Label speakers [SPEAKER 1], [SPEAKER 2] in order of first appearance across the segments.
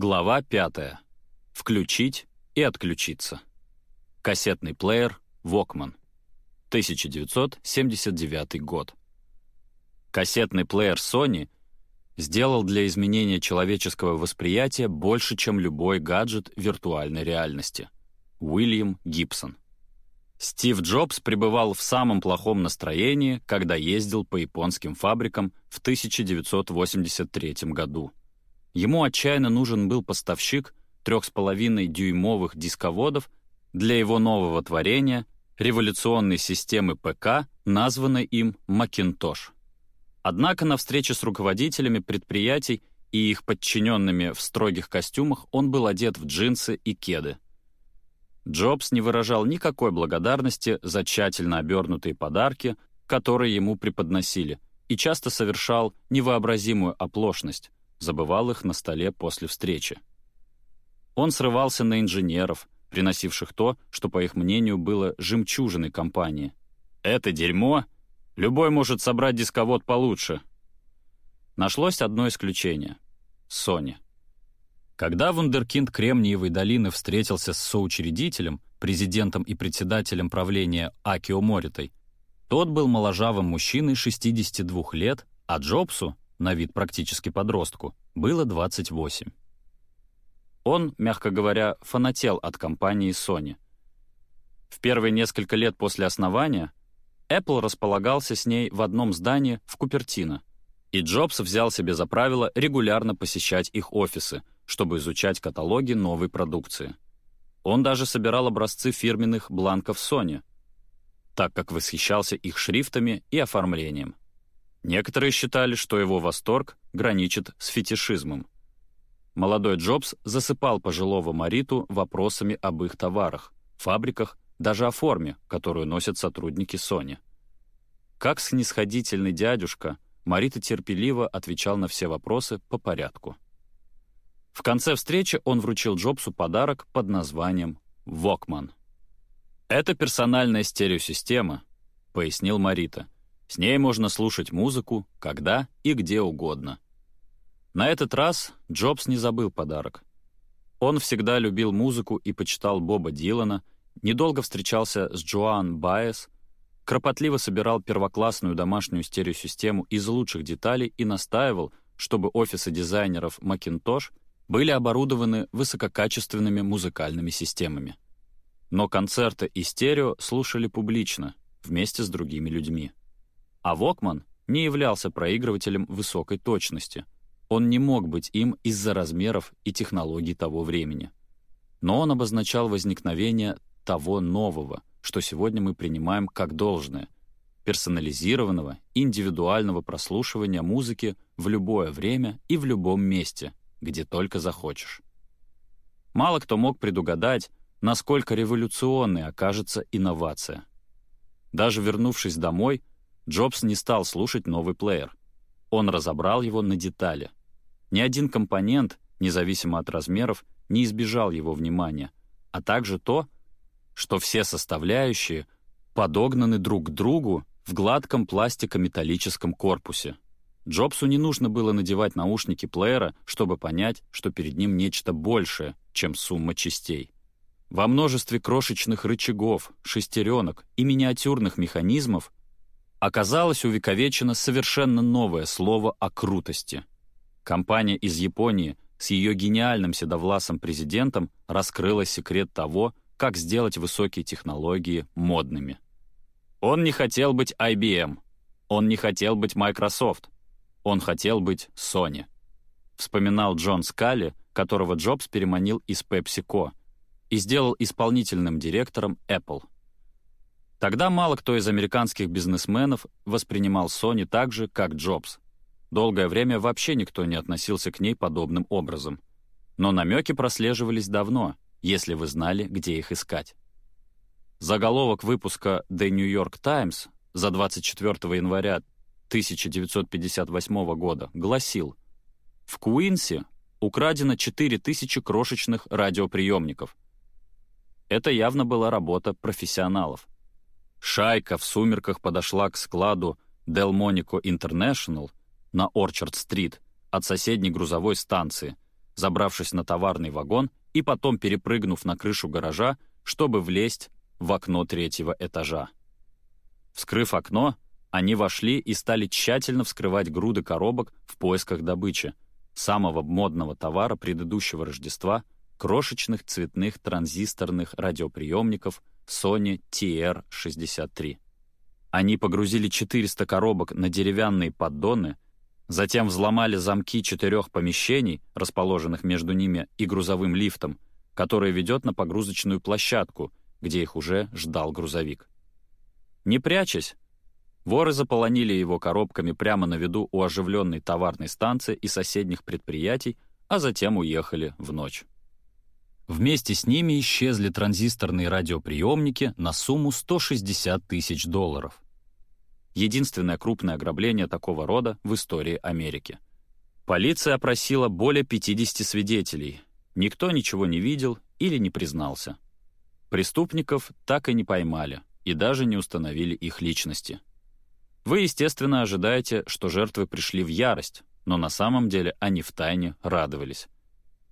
[SPEAKER 1] Глава 5. Включить и отключиться. Кассетный плеер Walkman. 1979 год. Кассетный плеер Sony сделал для изменения человеческого восприятия больше, чем любой гаджет виртуальной реальности. Уильям Гибсон. Стив Джобс пребывал в самом плохом настроении, когда ездил по японским фабрикам в 1983 году. Ему отчаянно нужен был поставщик 3,5-дюймовых дисководов для его нового творения, революционной системы ПК, названной им Macintosh. Однако на встрече с руководителями предприятий и их подчиненными в строгих костюмах он был одет в джинсы и кеды. Джобс не выражал никакой благодарности за тщательно обернутые подарки, которые ему преподносили, и часто совершал невообразимую оплошность, забывал их на столе после встречи. Он срывался на инженеров, приносивших то, что, по их мнению, было жемчужиной компании. «Это дерьмо? Любой может собрать дисковод получше». Нашлось одно исключение — Sony. Когда вундеркинд Кремниевой долины встретился с соучредителем, президентом и председателем правления Акио Моритой, тот был моложавым мужчиной 62 лет, а Джобсу, на вид практически подростку, было 28. Он, мягко говоря, фанател от компании Sony. В первые несколько лет после основания Apple располагался с ней в одном здании в Купертино, и Джобс взял себе за правило регулярно посещать их офисы, чтобы изучать каталоги новой продукции. Он даже собирал образцы фирменных бланков Sony, так как восхищался их шрифтами и оформлением. Некоторые считали, что его восторг граничит с фетишизмом. Молодой Джобс засыпал пожилого Мариту вопросами об их товарах, фабриках, даже о форме, которую носят сотрудники Sony. Как снисходительный дядюшка, Марита терпеливо отвечал на все вопросы по порядку. В конце встречи он вручил Джобсу подарок под названием «Вокман». «Это персональная стереосистема», — пояснил Марита — с ней можно слушать музыку, когда и где угодно. На этот раз Джобс не забыл подарок. Он всегда любил музыку и почитал Боба Дилана, недолго встречался с Джоан Байес, кропотливо собирал первоклассную домашнюю стереосистему из лучших деталей и настаивал, чтобы офисы дизайнеров Macintosh были оборудованы высококачественными музыкальными системами. Но концерты и стерео слушали публично, вместе с другими людьми. А Вокман не являлся проигрывателем высокой точности. Он не мог быть им из-за размеров и технологий того времени. Но он обозначал возникновение того нового, что сегодня мы принимаем как должное — персонализированного, индивидуального прослушивания музыки в любое время и в любом месте, где только захочешь. Мало кто мог предугадать, насколько революционной окажется инновация. Даже вернувшись домой, Джобс не стал слушать новый плеер. Он разобрал его на детали. Ни один компонент, независимо от размеров, не избежал его внимания, а также то, что все составляющие подогнаны друг к другу в гладком пластико-металлическом корпусе. Джобсу не нужно было надевать наушники плеера, чтобы понять, что перед ним нечто большее, чем сумма частей. Во множестве крошечных рычагов, шестеренок и миниатюрных механизмов оказалось увековечено совершенно новое слово о крутости. Компания из Японии с ее гениальным седовласым президентом раскрыла секрет того, как сделать высокие технологии модными. Он не хотел быть IBM, он не хотел быть Microsoft, он хотел быть Sony. Вспоминал Джон Скалли, которого Джобс переманил из PepsiCo и сделал исполнительным директором Apple — Тогда мало кто из американских бизнесменов воспринимал Sony так же, как Джобс. Долгое время вообще никто не относился к ней подобным образом. Но намеки прослеживались давно, если вы знали, где их искать. Заголовок выпуска The New York Times за 24 января 1958 года гласил «В Куинсе украдено 4000 крошечных радиоприемников». Это явно была работа профессионалов. Шайка в сумерках подошла к складу Delmonico International на Орчард-стрит от соседней грузовой станции, забравшись на товарный вагон и потом перепрыгнув на крышу гаража, чтобы влезть в окно третьего этажа. Вскрыв окно, они вошли и стали тщательно вскрывать груды коробок в поисках добычи, самого модного товара предыдущего Рождества, крошечных цветных транзисторных радиоприемников Sony TR-63. Они погрузили 400 коробок на деревянные поддоны, затем взломали замки четырех помещений, расположенных между ними и грузовым лифтом, который ведет на погрузочную площадку, где их уже ждал грузовик. Не прячась, воры заполонили его коробками прямо на виду у оживленной товарной станции и соседних предприятий, а затем уехали в ночь. Вместе с ними исчезли транзисторные радиоприемники на сумму 160 тысяч долларов. Единственное крупное ограбление такого рода в истории Америки. Полиция опросила более 50 свидетелей. Никто ничего не видел или не признался. Преступников так и не поймали и даже не установили их личности. Вы, естественно, ожидаете, что жертвы пришли в ярость, но на самом деле они втайне радовались.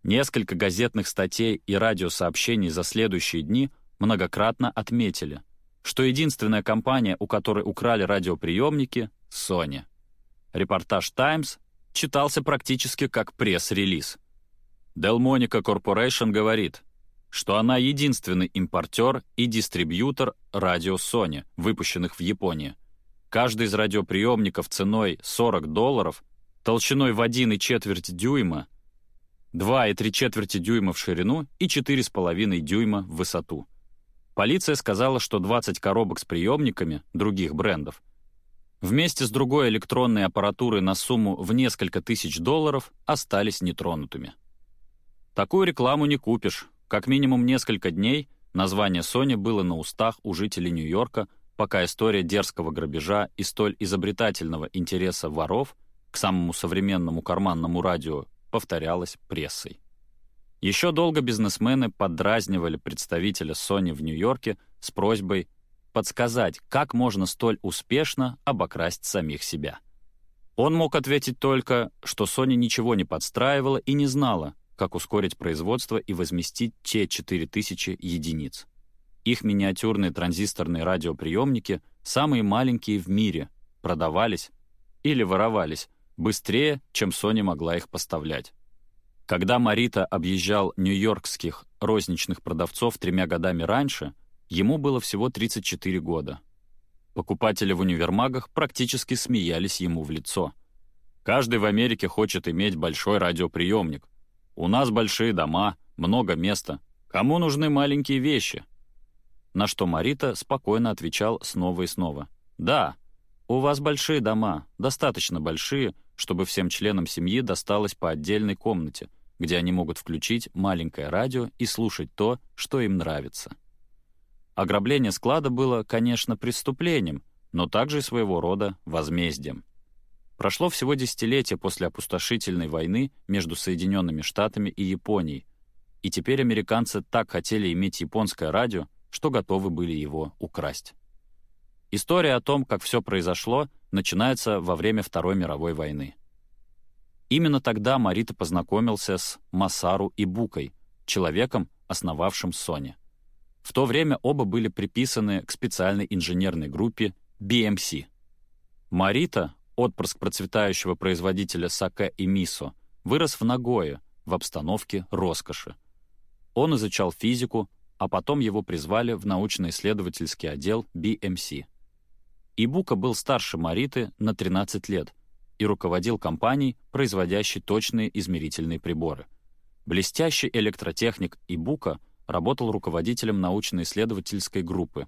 [SPEAKER 1] Несколько газетных статей и радиосообщений за следующие дни многократно отметили, что единственная компания, у которой украли радиоприемники — Sony. Репортаж «Таймс» читался практически как пресс-релиз. Delmonica Corporation говорит, что она единственный импортер и дистрибьютор радио Sony, выпущенных в Японии. Каждый из радиоприемников ценой 40 долларов, толщиной в 1,4 дюйма — 2,3 четверти дюйма в ширину и 4,5 дюйма в высоту. Полиция сказала, что 20 коробок с приемниками других брендов вместе с другой электронной аппаратурой на сумму в несколько тысяч долларов остались нетронутыми. Такую рекламу не купишь. Как минимум несколько дней название Sony было на устах у жителей Нью-Йорка, пока история дерзкого грабежа и столь изобретательного интереса воров к самому современному карманному радио повторялось прессой. Еще долго бизнесмены поддразнивали представителя Sony в Нью-Йорке с просьбой подсказать, как можно столь успешно обокрасть самих себя. Он мог ответить только, что Sony ничего не подстраивала и не знала, как ускорить производство и возместить те 4000 единиц. Их миниатюрные транзисторные радиоприемники, самые маленькие в мире, продавались или воровались быстрее, чем Sony могла их поставлять. Когда Марита объезжал нью-йоркских розничных продавцов тремя годами раньше, ему было всего 34 года. Покупатели в универмагах практически смеялись ему в лицо. «Каждый в Америке хочет иметь большой радиоприемник. У нас большие дома, много места. Кому нужны маленькие вещи?» На что Марита спокойно отвечал снова и снова. «Да, у вас большие дома, достаточно большие, чтобы всем членам семьи досталось по отдельной комнате, где они могут включить маленькое радио и слушать то, что им нравится. Ограбление склада было, конечно, преступлением, но также своего рода возмездием. Прошло всего десятилетие после опустошительной войны между Соединенными Штатами и Японией, и теперь американцы так хотели иметь японское радио, что готовы были его украсть. История о том, как все произошло, начинается во время Второй мировой войны. Именно тогда Марита познакомился с Масару Ибукой, человеком, основавшим Sony. В то время оба были приписаны к специальной инженерной группе BMC. Марита, отпрыск процветающего производителя саке и мисо, вырос в Нагое, в обстановке роскоши. Он изучал физику, а потом его призвали в научно-исследовательский отдел BMC. Ибука был старше Мариты на 13 лет и руководил компанией, производящей точные измерительные приборы. Блестящий электротехник Ибука работал руководителем научно-исследовательской группы.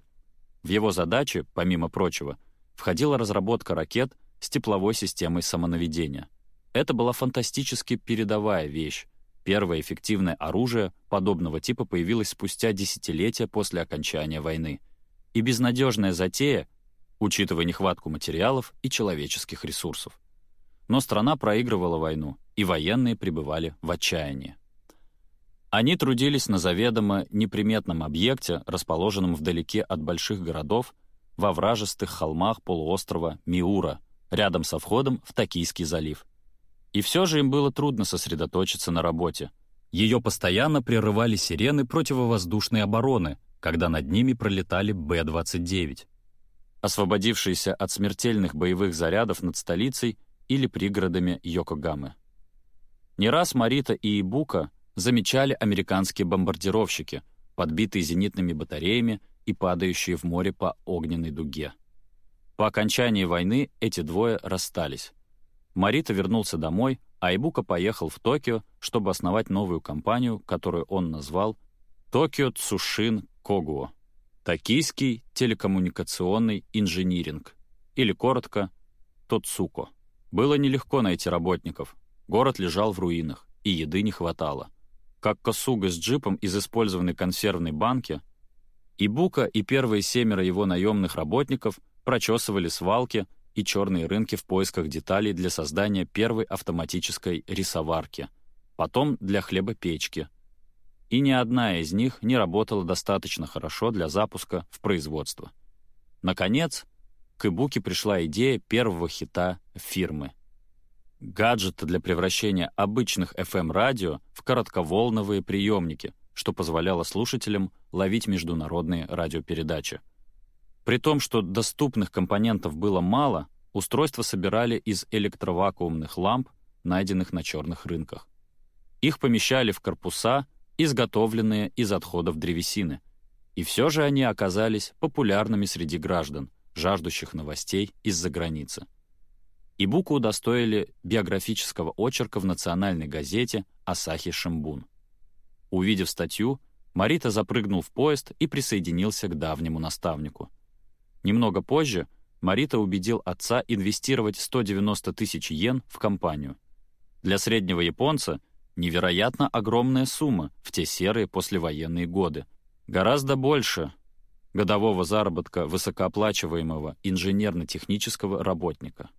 [SPEAKER 1] В его задачи, помимо прочего, входила разработка ракет с тепловой системой самонаведения. Это была фантастически передовая вещь. Первое эффективное оружие подобного типа появилось спустя десятилетия после окончания войны. И безнадежная затея учитывая нехватку материалов и человеческих ресурсов. Но страна проигрывала войну, и военные пребывали в отчаянии. Они трудились на заведомо неприметном объекте, расположенном вдалеке от больших городов, во вражестых холмах полуострова Миура, рядом со входом в Токийский залив. И все же им было трудно сосредоточиться на работе. Ее постоянно прерывали сирены противовоздушной обороны, когда над ними пролетали Б-29, освободившиеся от смертельных боевых зарядов над столицей или пригородами Йокогамы. Не раз Марита и Ибука замечали американские бомбардировщики, подбитые зенитными батареями и падающие в море по огненной дуге. По окончании войны эти двое расстались. Марита вернулся домой, а Ибука поехал в Токио, чтобы основать новую компанию, которую он назвал «Токио Цушин Когуо» — «Токийский телекоммуникационный инжиниринг» или коротко «Тоцуко». Было нелегко найти работников, город лежал в руинах, и еды не хватало. Как косуга с джипом из использованной консервной банки, Ибука и первые семеро его наемных работников прочесывали свалки — и черные рынки в поисках деталей для создания первой автоматической рисоварки, потом для хлебопечки. И ни одна из них не работала достаточно хорошо для запуска в производство. Наконец, к Ибуке пришла идея первого хита фирмы. Гаджета для превращения обычных FM-радио в коротковолновые приемники, что позволяло слушателям ловить международные радиопередачи. При том, что доступных компонентов было мало, устройства собирали из электровакуумных ламп, найденных на черных рынках. Их помещали в корпуса, изготовленные из отходов древесины. И все же они оказались популярными среди граждан, жаждущих новостей из-за границы. Ибуку удостоили биографического очерка в национальной газете «Асахи Шимбун». Увидев статью, Марита запрыгнул в поезд и присоединился к давнему наставнику — Немного позже Марита убедил отца инвестировать 190 тысяч йен в компанию. Для среднего японца невероятно огромная сумма в те серые послевоенные годы. Гораздо больше годового заработка высокооплачиваемого инженерно-технического работника.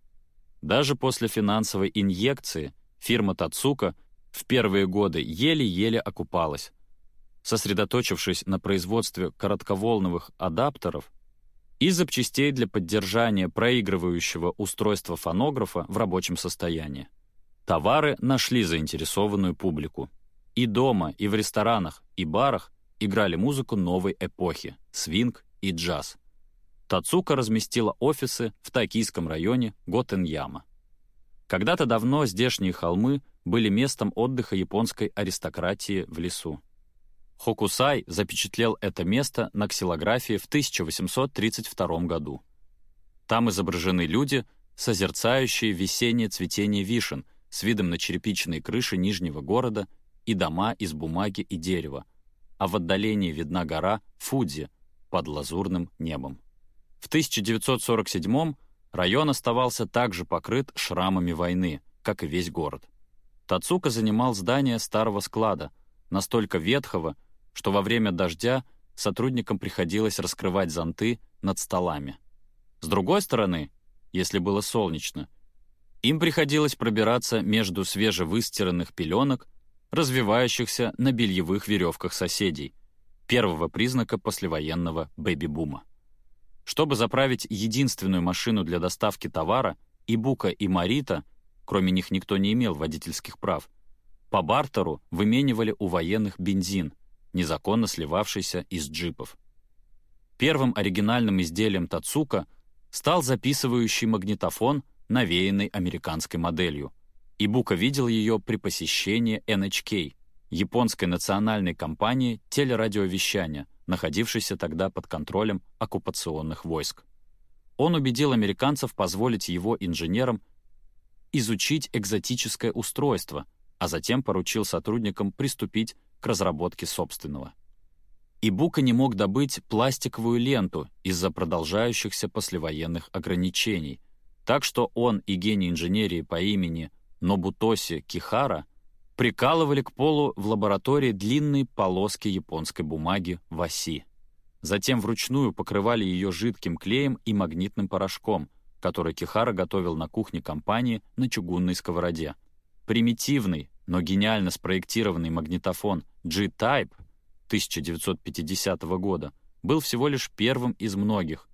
[SPEAKER 1] Даже после финансовой инъекции фирма Тацука в первые годы еле-еле окупалась. Сосредоточившись на производстве коротковолновых адаптеров, и запчастей для поддержания проигрывающего устройства фонографа в рабочем состоянии. Товары нашли заинтересованную публику. И дома, и в ресторанах, и барах играли музыку новой эпохи — свинг и джаз. Тацука разместила офисы в токийском районе Готеньяма. Когда-то давно здешние холмы были местом отдыха японской аристократии в лесу. Хокусай запечатлел это место на ксилографии в 1832 году. Там изображены люди, созерцающие весеннее цветение вишен с видом на черепичные крыши Нижнего города и дома из бумаги и дерева, а в отдалении видна гора Фудзи под лазурным небом. В 1947 район оставался также покрыт шрамами войны, как и весь город. Тацука занимал здание старого склада, настолько ветхого, что во время дождя сотрудникам приходилось раскрывать зонты над столами. С другой стороны, если было солнечно, им приходилось пробираться между свежевыстиранных пеленок, развивающихся на бельевых веревках соседей, первого признака послевоенного бэби-бума. Чтобы заправить единственную машину для доставки товара, и Бука, и Марита, кроме них никто не имел водительских прав, по бартеру выменивали у военных бензин, незаконно сливавшийся из джипов. Первым оригинальным изделием Тацука стал записывающий магнитофон, навеянный американской моделью. Ибука видел ее при посещении NHK, японской национальной компании телерадиовещания, находившейся тогда под контролем оккупационных войск. Он убедил американцев позволить его инженерам изучить экзотическое устройство, а затем поручил сотрудникам приступить к разработке собственного. Ибука не мог добыть пластиковую ленту из-за продолжающихся послевоенных ограничений, так что он и гений инженерии по имени Нобутоси Кихара прикалывали к полу в лаборатории длинные полоски японской бумаги в оси. Затем вручную покрывали ее жидким клеем и магнитным порошком, который Кихара готовил на кухне компании на чугунной сковороде. Примитивный, но гениально спроектированный магнитофон G-Type 1950 года был всего лишь первым из многих,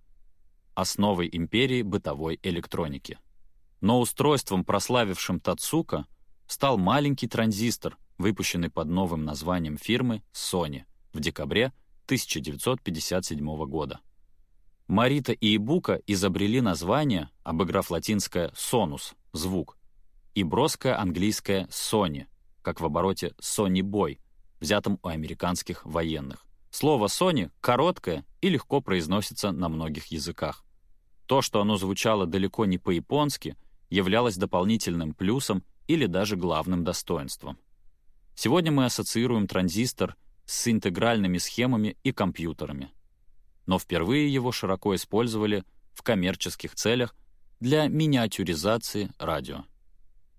[SPEAKER 1] основой империи бытовой электроники. Но устройством, прославившим Тацука, стал маленький транзистор, выпущенный под новым названием фирмы Sony в декабре 1957 года. Марита и Ибука изобрели название, обыграв латинское «sonus» — «звук», и броское английское «Sony», как в обороте «Sony Boy», взятом у американских военных. Слово «Sony» короткое и легко произносится на многих языках. То, что оно звучало далеко не по-японски, являлось дополнительным плюсом или даже главным достоинством. Сегодня мы ассоциируем транзистор с интегральными схемами и компьютерами. Но впервые его широко использовали в коммерческих целях для миниатюризации радио.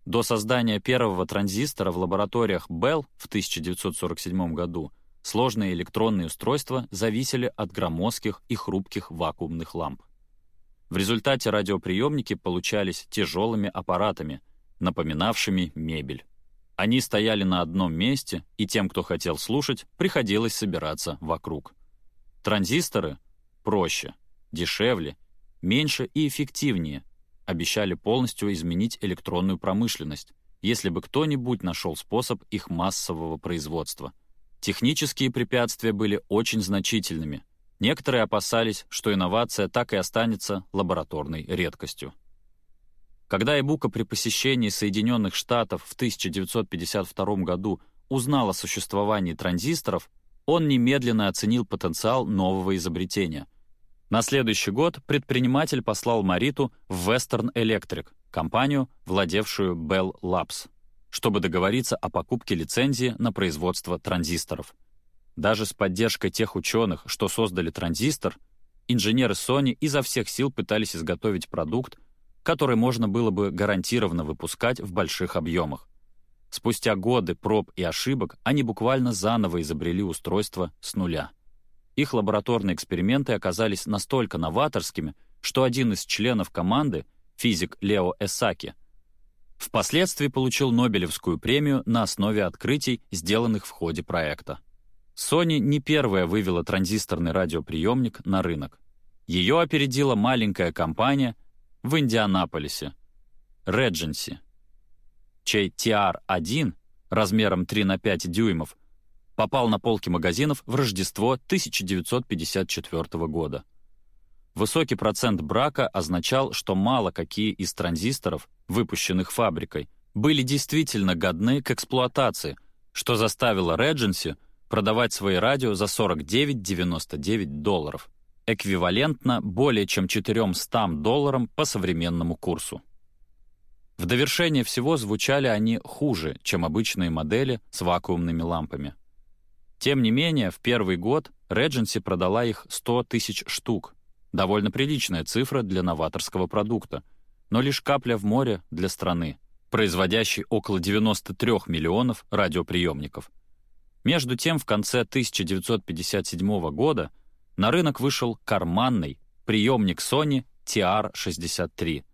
[SPEAKER 1] До создания первого транзистора в лабораториях Bell в 1947 году сложные электронные устройства зависели от громоздких и хрупких вакуумных ламп. В результате радиоприемники получались тяжелыми аппаратами, напоминавшими мебель. Они стояли на одном месте, и тем, кто хотел слушать, приходилось собираться вокруг. Транзисторы проще, дешевле, меньше и эффективнее обещали полностью изменить электронную промышленность, если бы кто-нибудь нашел способ их массового производства. Технические препятствия были очень значительными. Некоторые опасались, что инновация так и останется лабораторной редкостью. Когда Эбука при посещении Соединенных Штатов в 1952 году узнал о существовании транзисторов, он немедленно оценил потенциал нового изобретения. На следующий год предприниматель послал Мариту в Western Electric, компанию, владевшую Bell Labs, чтобы договориться о покупке лицензии на производство транзисторов. Даже с поддержкой тех ученых, что создали транзистор, инженеры Sony изо всех сил пытались изготовить продукт, который можно было бы гарантированно выпускать в больших объемах. Спустя годы проб и ошибок они буквально заново изобрели устройство с нуля. Их лабораторные эксперименты оказались настолько новаторскими, что один из членов команды, физик Лео Эсаки, впоследствии получил Нобелевскую премию на основе открытий, сделанных в ходе проекта. Sony не первая вывела транзисторный радиоприемник на рынок. Ее опередила маленькая компания — в Индианаполисе, Редженси, чей TR-1 размером 3 на 5 дюймов попал на полки магазинов в Рождество 1954 года. Высокий процент брака означал, что мало какие из транзисторов, выпущенных фабрикой, были действительно годны к эксплуатации, что заставило Редженси продавать свои радио за 49,99 долларов эквивалентно более чем 400 долларам по современному курсу. В довершение всего звучали они хуже, чем обычные модели с вакуумными лампами. Тем не менее, в первый год Regency продала их 100 тысяч штук. Довольно приличная цифра для новаторского продукта, но лишь капля в море для страны, производящей около 93 миллионов радиоприемников. Между тем, в конце 1957 года на рынок вышел карманный приемник Sony TR-63,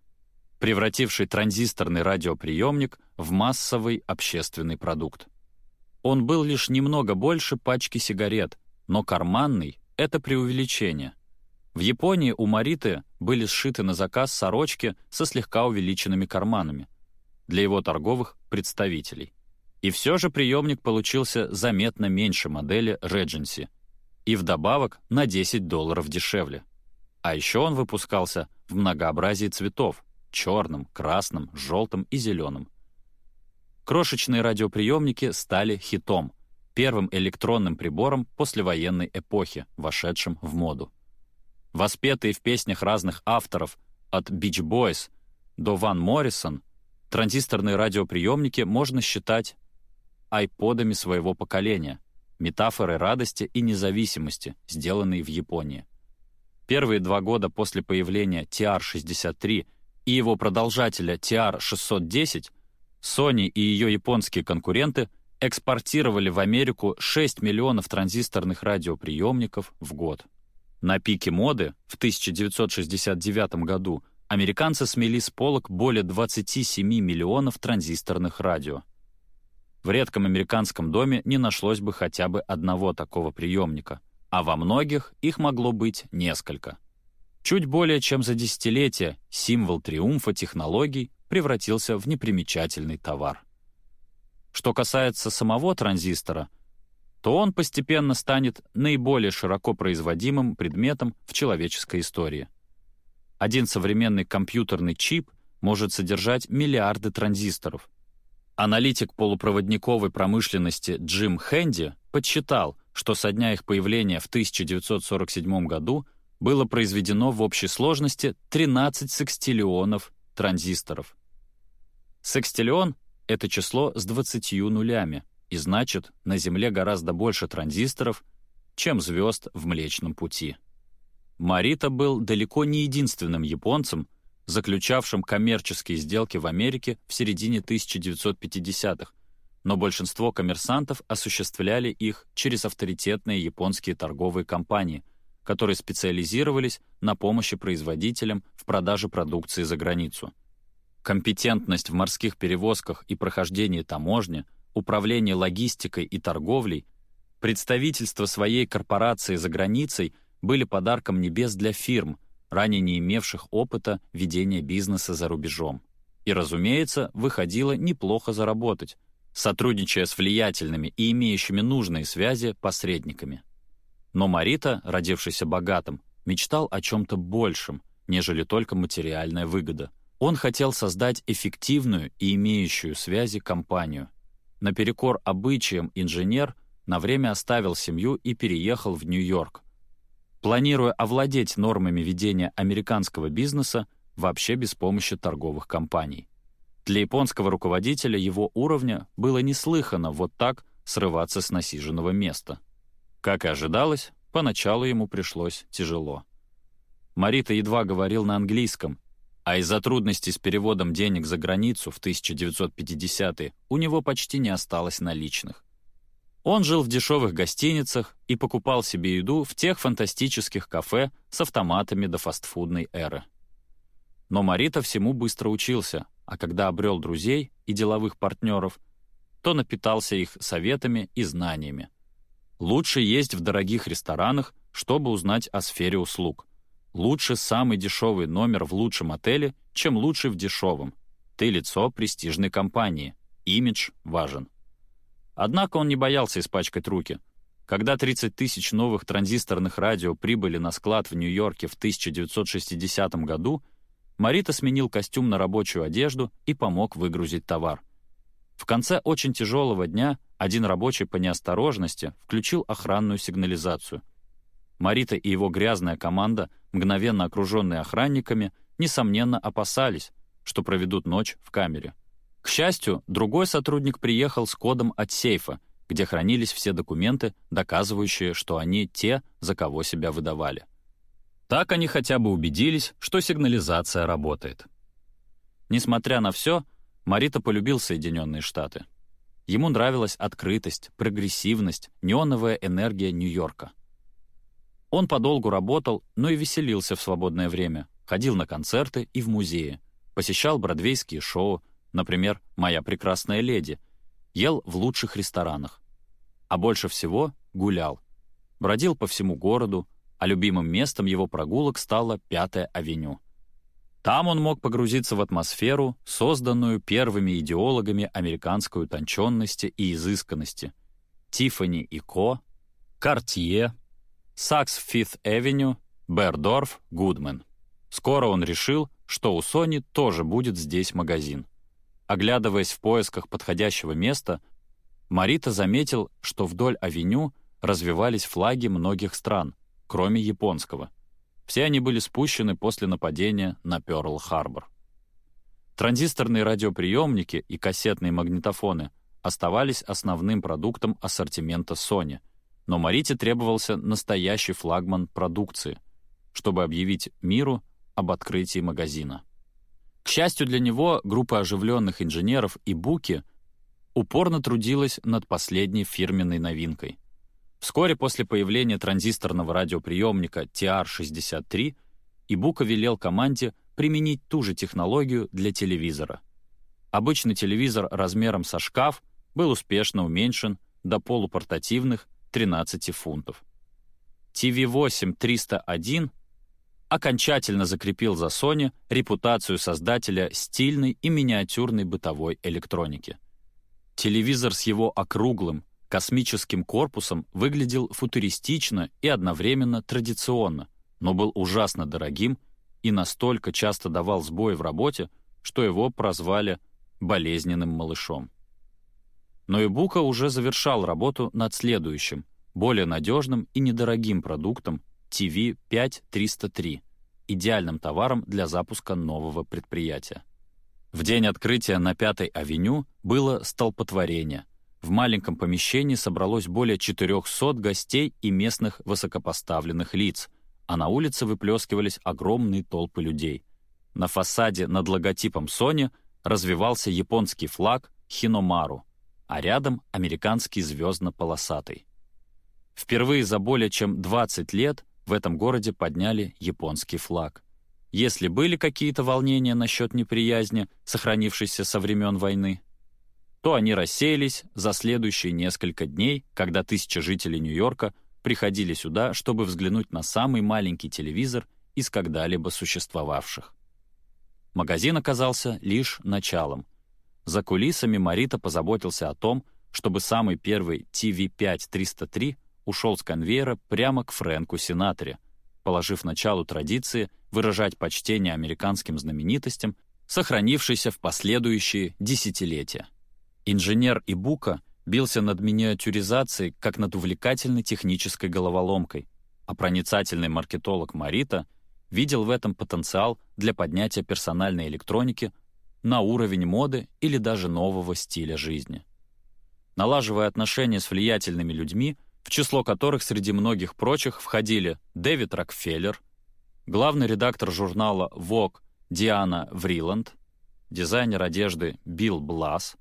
[SPEAKER 1] превративший транзисторный радиоприемник в массовый общественный продукт. Он был лишь немного больше пачки сигарет, но карманный — это преувеличение. В Японии у Мариты были сшиты на заказ сорочки со слегка увеличенными карманами для его торговых представителей. И все же приемник получился заметно меньше модели Regency — и вдобавок на 10 долларов дешевле. А еще он выпускался в многообразии цветов — черным, красным, желтым и зеленым. Крошечные радиоприемники стали хитом, первым электронным прибором послевоенной эпохи, вошедшим в моду. Воспетые в песнях разных авторов, от Beach Boys до Ван Моррисон, транзисторные радиоприемники можно считать айподами своего поколения, метафоры радости и независимости, сделанные в Японии. Первые два года после появления TR-63 и его продолжателя TR-610 Sony и ее японские конкуренты экспортировали в Америку 6 миллионов транзисторных радиоприемников в год. На пике моды в 1969 году американцы смели с полок более 27 миллионов транзисторных радио. В редком американском доме не нашлось бы хотя бы одного такого приемника, а во многих их могло быть несколько. Чуть более чем за десятилетие символ триумфа технологий превратился в непримечательный товар. Что касается самого транзистора, то он постепенно станет наиболее широко производимым предметом в человеческой истории. Один современный компьютерный чип может содержать миллиарды транзисторов. Аналитик полупроводниковой промышленности Джим Хэнди подсчитал, что со дня их появления в 1947 году было произведено в общей сложности 13 секстиллионов транзисторов. Секстиллион — это число с 20 нулями, и значит, на Земле гораздо больше транзисторов, чем звезд в Млечном Пути. Марита был далеко не единственным японцем, заключавшим коммерческие сделки в Америке в середине 1950-х, но большинство коммерсантов осуществляли их через авторитетные японские торговые компании, которые специализировались на помощи производителям в продаже продукции за границу. Компетентность в морских перевозках и прохождении таможни, управление логистикой и торговлей, представительство своей корпорации за границей были подарком небес для фирм, ранее не имевших опыта ведения бизнеса за рубежом. И, разумеется, выходило неплохо заработать, сотрудничая с влиятельными и имеющими нужные связи посредниками. Но Марита, родившийся богатым, мечтал о чем-то большем, нежели только материальная выгода. Он хотел создать эффективную и имеющую связи компанию. Наперекор обычаям инженер на время оставил семью и переехал в Нью-Йорк, планируя овладеть нормами ведения американского бизнеса вообще без помощи торговых компаний. Для японского руководителя его уровня было неслыхано вот так срываться с насиженного места. Как и ожидалось, поначалу ему пришлось тяжело. Марита едва говорил на английском, а из-за трудностей с переводом денег за границу в 1950-е у него почти не осталось наличных. Он жил в дешевых гостиницах и покупал себе еду в тех фантастических кафе с автоматами до фастфудной эры. Но Марита всему быстро учился, а когда обрел друзей и деловых партнеров, то напитался их советами и знаниями. Лучше есть в дорогих ресторанах, чтобы узнать о сфере услуг. Лучше самый дешевый номер в лучшем отеле, чем лучший в дешевом. Ты лицо престижной компании. Имидж важен. Однако он не боялся испачкать руки. Когда 30 тысяч новых транзисторных радио прибыли на склад в Нью-Йорке в 1960 году, Марита сменил костюм на рабочую одежду и помог выгрузить товар. В конце очень тяжелого дня один рабочий по неосторожности включил охранную сигнализацию. Марита и его грязная команда, мгновенно окруженные охранниками, несомненно опасались, что проведут ночь в камере. К счастью, другой сотрудник приехал с кодом от сейфа, где хранились все документы, доказывающие, что они те, за кого себя выдавали. Так они хотя бы убедились, что сигнализация работает. Несмотря на все, Марита полюбил Соединенные Штаты. Ему нравилась открытость, прогрессивность, неоновая энергия Нью-Йорка. Он подолгу работал, но и веселился в свободное время, ходил на концерты и в музеи, посещал бродвейские шоу, например, «Моя прекрасная леди», ел в лучших ресторанах. А больше всего гулял. Бродил по всему городу, а любимым местом его прогулок стала Пятая авеню. Там он мог погрузиться в атмосферу, созданную первыми идеологами американской утонченности и изысканности. Тиффани и Ко, Картье, Сакс Фифth Эвеню, Бердорф, Гудмен. Скоро он решил, что у Сони тоже будет здесь магазин. Оглядываясь в поисках подходящего места, Марита заметил, что вдоль авеню развивались флаги многих стран, кроме японского. Все они были спущены после нападения на Пёрл-Харбор. Транзисторные радиоприемники и кассетные магнитофоны оставались основным продуктом ассортимента Sony, но Марите требовался настоящий флагман продукции, чтобы объявить миру об открытии магазина. К счастью для него, группа оживленных инженеров и Буки упорно трудилась над последней фирменной новинкой. Вскоре после появления транзисторного радиоприемника TR-63 Ибука велел команде применить ту же технологию для телевизора. Обычный телевизор размером со шкаф был успешно уменьшен до полупортативных 13 фунтов. TV8-301 окончательно закрепил за Sony репутацию создателя стильной и миниатюрной бытовой электроники. Телевизор с его округлым, космическим корпусом выглядел футуристично и одновременно традиционно, но был ужасно дорогим и настолько часто давал сбои в работе, что его прозвали «болезненным малышом». Но Ибука уже завершал работу над следующим, более надежным и недорогим продуктом TV5303, идеальным товаром для запуска нового предприятия. В день открытия на Пятой авеню было столпотворение. В маленьком помещении собралось более 400 гостей и местных высокопоставленных лиц, а на улице выплескивались огромные толпы людей. На фасаде над логотипом Sony развивался японский флаг Хиномару, а рядом американский звездно-полосатый. Впервые за более чем 20 лет в этом городе подняли японский флаг. Если были какие-то волнения насчет неприязни, сохранившейся со времен войны, то они рассеялись за следующие несколько дней, когда тысячи жителей Нью-Йорка приходили сюда, чтобы взглянуть на самый маленький телевизор из когда-либо существовавших. Магазин оказался лишь началом. За кулисами Марита позаботился о том, чтобы самый первый TV5-303 ушел с конвейера прямо к Фрэнку Синатре, положив началу традиции выражать почтение американским знаменитостям, сохранившейся в последующие десятилетия. Инженер Ибука бился над миниатюризацией как над увлекательной технической головоломкой, а проницательный маркетолог Марита видел в этом потенциал для поднятия персональной электроники на уровень моды или даже нового стиля жизни. Налаживая отношения с влиятельными людьми, в число которых среди многих прочих входили Дэвид Рокфеллер, главный редактор журнала Vogue Диана Вриланд, дизайнер одежды Билл Блас,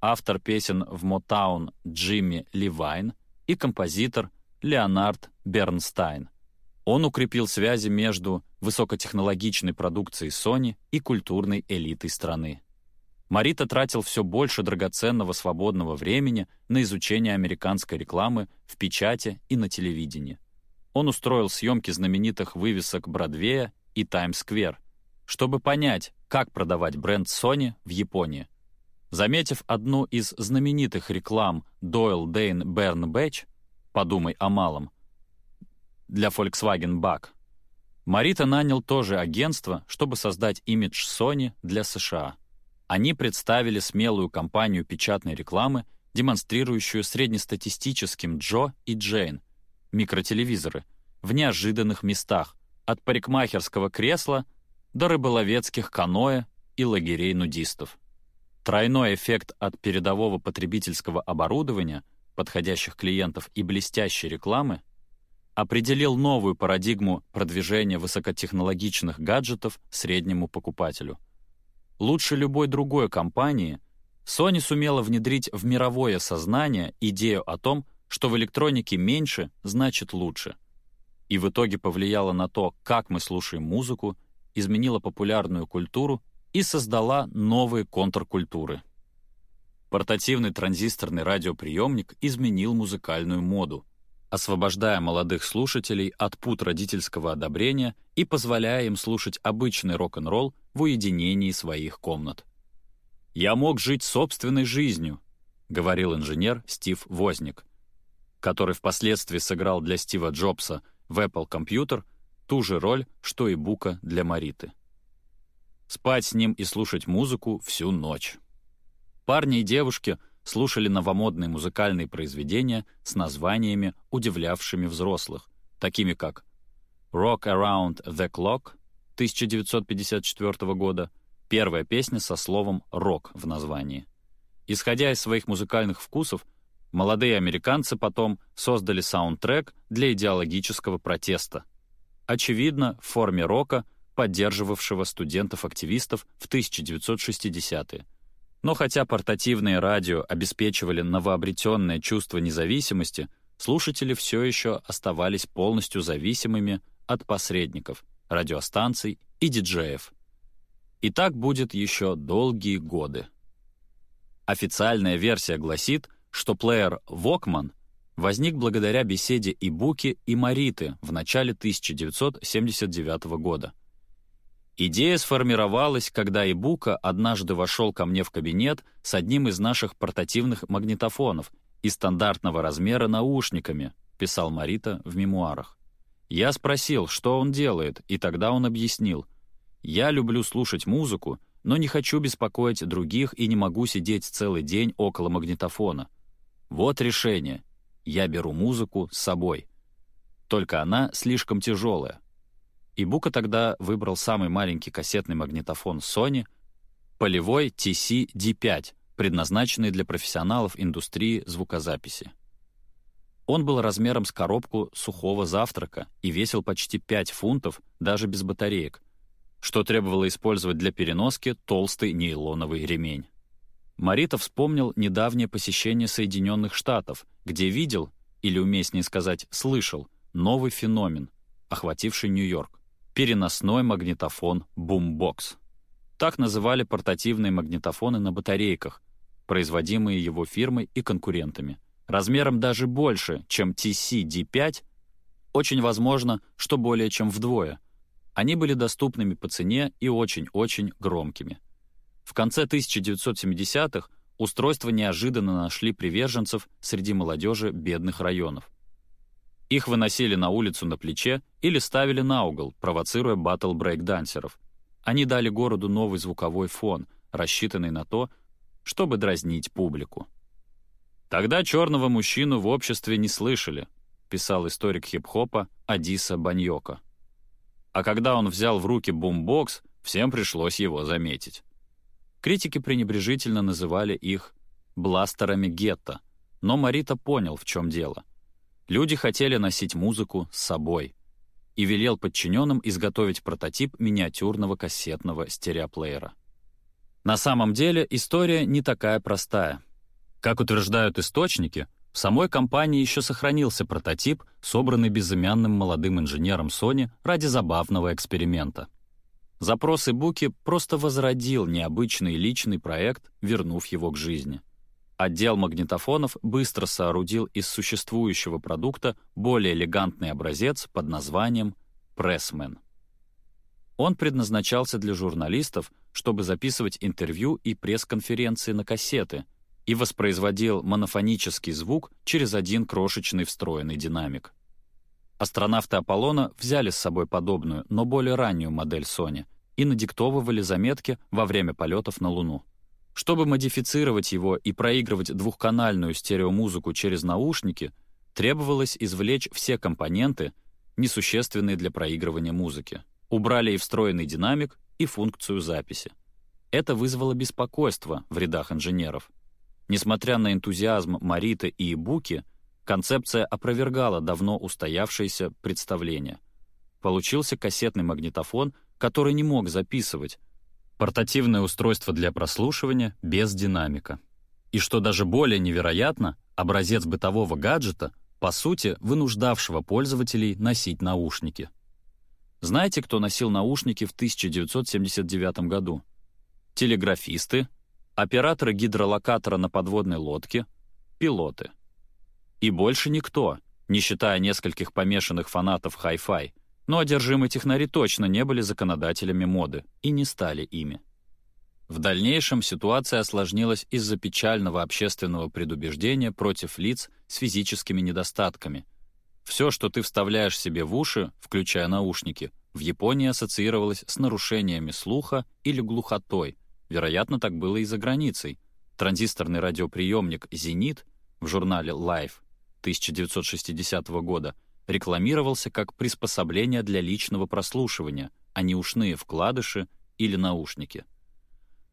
[SPEAKER 1] автор песен в Мотаун Джимми Ливайн и композитор Леонард Бернстайн. Он укрепил связи между высокотехнологичной продукцией Sony и культурной элитой страны. Марита тратил все больше драгоценного свободного времени на изучение американской рекламы в печати и на телевидении. Он устроил съемки знаменитых вывесок Бродвея и Таймс-сквер, чтобы понять, как продавать бренд Sony в Японии. Заметив одну из знаменитых реклам Doyle Dane Bern Batch «Подумай о малом» для Volkswagen Bug, Марита нанял тоже агентство, чтобы создать имидж Sony для США. Они представили смелую кампанию печатной рекламы, демонстрирующую среднестатистическим Джо и Джейн микротелевизоры в неожиданных местах, от парикмахерского кресла до рыболовецких каноэ и лагерей нудистов. Тройной эффект от передового потребительского оборудования, подходящих клиентов и блестящей рекламы определил новую парадигму продвижения высокотехнологичных гаджетов среднему покупателю — Лучше любой другой компании Sony сумела внедрить в мировое сознание идею о том, что в электронике меньше значит лучше. И в итоге повлияла на то, как мы слушаем музыку, изменила популярную культуру и создала новые контркультуры. Портативный транзисторный радиоприемник изменил музыкальную моду, освобождая молодых слушателей от пут родительского одобрения и позволяя им слушать обычный рок-н-ролл в уединении своих комнат. «Я мог жить собственной жизнью», — говорил инженер Стив Возник, который впоследствии сыграл для Стива Джобса в Apple Computer ту же роль, что и Бука для Мариты. Спать с ним и слушать музыку всю ночь. Парни и девушки — слушали новомодные музыкальные произведения с названиями, удивлявшими взрослых, такими как «Rock Around the Clock» 1954 года, первая песня со словом «рок» в названии. Исходя из своих музыкальных вкусов, молодые американцы потом создали саундтрек для идеологического протеста. Очевидно, в форме рока, поддерживавшего студентов-активистов в 1960-е. Но хотя портативные радио обеспечивали новообретенное чувство независимости, слушатели все еще оставались полностью зависимыми от посредников, радиостанций и диджеев. И так будет еще долгие годы. Официальная версия гласит, что плеер Walkman возник благодаря беседе Ибуки и Мариты в начале 1979 года. Идея сформировалась, когда Ибука однажды вошел ко мне в кабинет с одним из наших портативных магнитофонов и стандартного размера наушниками, писал Марита в мемуарах. Я спросил, что он делает, и тогда он объяснил. «Я люблю слушать музыку, но не хочу беспокоить других и не могу сидеть целый день около магнитофона. Вот решение. Я беру музыку с собой. Только она слишком тяжелая. И Бука тогда выбрал самый маленький кассетный магнитофон Sony, полевой TC-D5, предназначенный для профессионалов индустрии звукозаписи. Он был размером с коробку сухого завтрака и весил почти 5 фунтов, даже без батареек, что требовало использовать для переноски толстый нейлоновый ремень. Марита вспомнил недавнее посещение Соединенных Штатов, где видел, или уместнее сказать, слышал, новый феномен, охвативший Нью-Йорк переносной магнитофон «Бумбокс». Так называли портативные магнитофоны на батарейках, производимые его фирмой и конкурентами. Размером даже больше, чем TC-D5, очень возможно, что более чем вдвое. Они были доступными по цене и очень-очень громкими. В конце 1970-х устройства неожиданно нашли приверженцев среди молодежи бедных районов. Их выносили на улицу на плече или ставили на угол, провоцируя батл брейк-дансеров. Они дали городу новый звуковой фон, рассчитанный на то, чтобы дразнить публику. «Тогда черного мужчину в обществе не слышали», писал историк хип-хопа Адиса Баньока. А когда он взял в руки бумбокс, всем пришлось его заметить. Критики пренебрежительно называли их «бластерами гетто», но Марита понял, в чем дело — Люди хотели носить музыку с собой и велел подчиненным изготовить прототип миниатюрного кассетного стереоплеера. На самом деле история не такая простая. Как утверждают источники, в самой компании еще сохранился прототип, собранный безымянным молодым инженером Sony ради забавного эксперимента. Запросы Буки просто возродил необычный личный проект, вернув его к жизни — Отдел магнитофонов быстро соорудил из существующего продукта более элегантный образец под названием «Прессмен». Он предназначался для журналистов, чтобы записывать интервью и пресс-конференции на кассеты, и воспроизводил монофонический звук через один крошечный встроенный динамик. Астронавты Аполлона взяли с собой подобную, но более раннюю модель Sony и надиктовывали заметки во время полетов на Луну. Чтобы модифицировать его и проигрывать двухканальную стереомузыку через наушники, требовалось извлечь все компоненты, несущественные для проигрывания музыки. Убрали и встроенный динамик, и функцию записи. Это вызвало беспокойство в рядах инженеров. Несмотря на энтузиазм Мариты и Ибуки, концепция опровергала давно устоявшееся представление. Получился кассетный магнитофон, который не мог записывать, Портативное устройство для прослушивания без динамика. И что даже более невероятно, образец бытового гаджета, по сути, вынуждавшего пользователей носить наушники. Знаете, кто носил наушники в 1979 году? Телеграфисты, операторы гидролокатора на подводной лодке, пилоты. И больше никто, не считая нескольких помешанных фанатов хай-фай, но одержимые технари точно не были законодателями моды и не стали ими. В дальнейшем ситуация осложнилась из-за печального общественного предубеждения против лиц с физическими недостатками. Все, что ты вставляешь себе в уши, включая наушники, в Японии ассоциировалось с нарушениями слуха или глухотой. Вероятно, так было и за границей. Транзисторный радиоприемник «Зенит» в журнале Life 1960 года — рекламировался как приспособление для личного прослушивания, а не ушные вкладыши или наушники.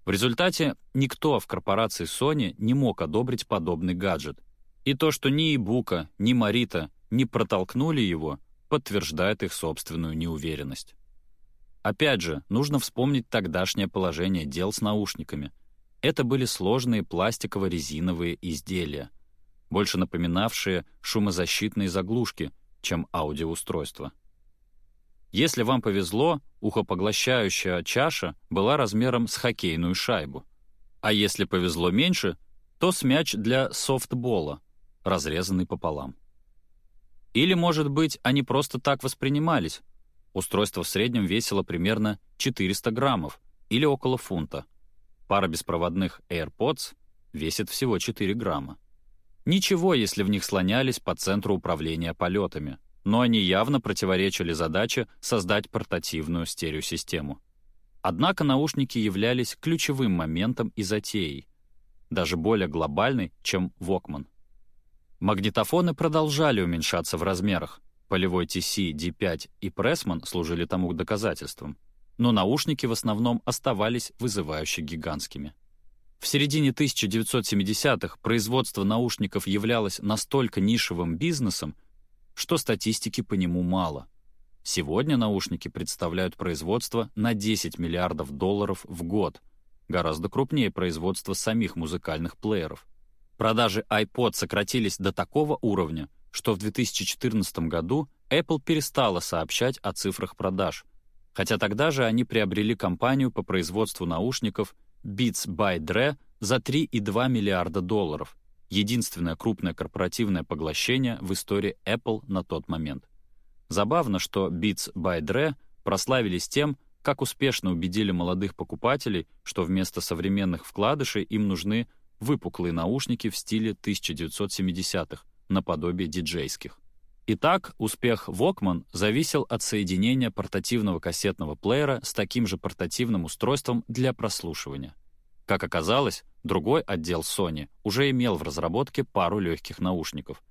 [SPEAKER 1] В результате никто в корпорации Sony не мог одобрить подобный гаджет. И то, что ни Ибука, ни Марита не протолкнули его, подтверждает их собственную неуверенность. Опять же, нужно вспомнить тогдашнее положение дел с наушниками. Это были сложные пластиково-резиновые изделия, больше напоминавшие шумозащитные заглушки, чем аудиоустройство. Если вам повезло, ухопоглощающая чаша была размером с хоккейную шайбу. А если повезло меньше, то с мяч для софтбола, разрезанный пополам. Или, может быть, они просто так воспринимались. Устройство в среднем весило примерно 400 граммов или около фунта. Пара беспроводных AirPods весит всего 4 грамма. Ничего, если в них слонялись по центру управления полетами, но они явно противоречили задаче создать портативную стереосистему. Однако наушники являлись ключевым моментом и затеей, даже более глобальной, чем Walkman. Магнитофоны продолжали уменьшаться в размерах. Полевой TC, D5 и Pressman служили тому доказательством. Но наушники в основном оставались вызывающе гигантскими. В середине 1970-х производство наушников являлось настолько нишевым бизнесом, что статистики по нему мало. Сегодня наушники представляют производство на 10 миллиардов долларов в год, гораздо крупнее производства самих музыкальных плееров. Продажи iPod сократились до такого уровня, что в 2014 году Apple перестала сообщать о цифрах продаж, хотя тогда же они приобрели компанию по производству наушников Beats by Dre за 3,2 миллиарда долларов, единственное крупное корпоративное поглощение в истории Apple на тот момент. Забавно, что Beats by Dre прославились тем, как успешно убедили молодых покупателей, что вместо современных вкладышей им нужны выпуклые наушники в стиле 1970-х, наподобие диджейских. Итак, успех Walkman зависел от соединения портативного кассетного плеера с таким же портативным устройством для прослушивания. Как оказалось, другой отдел Sony уже имел в разработке пару легких наушников.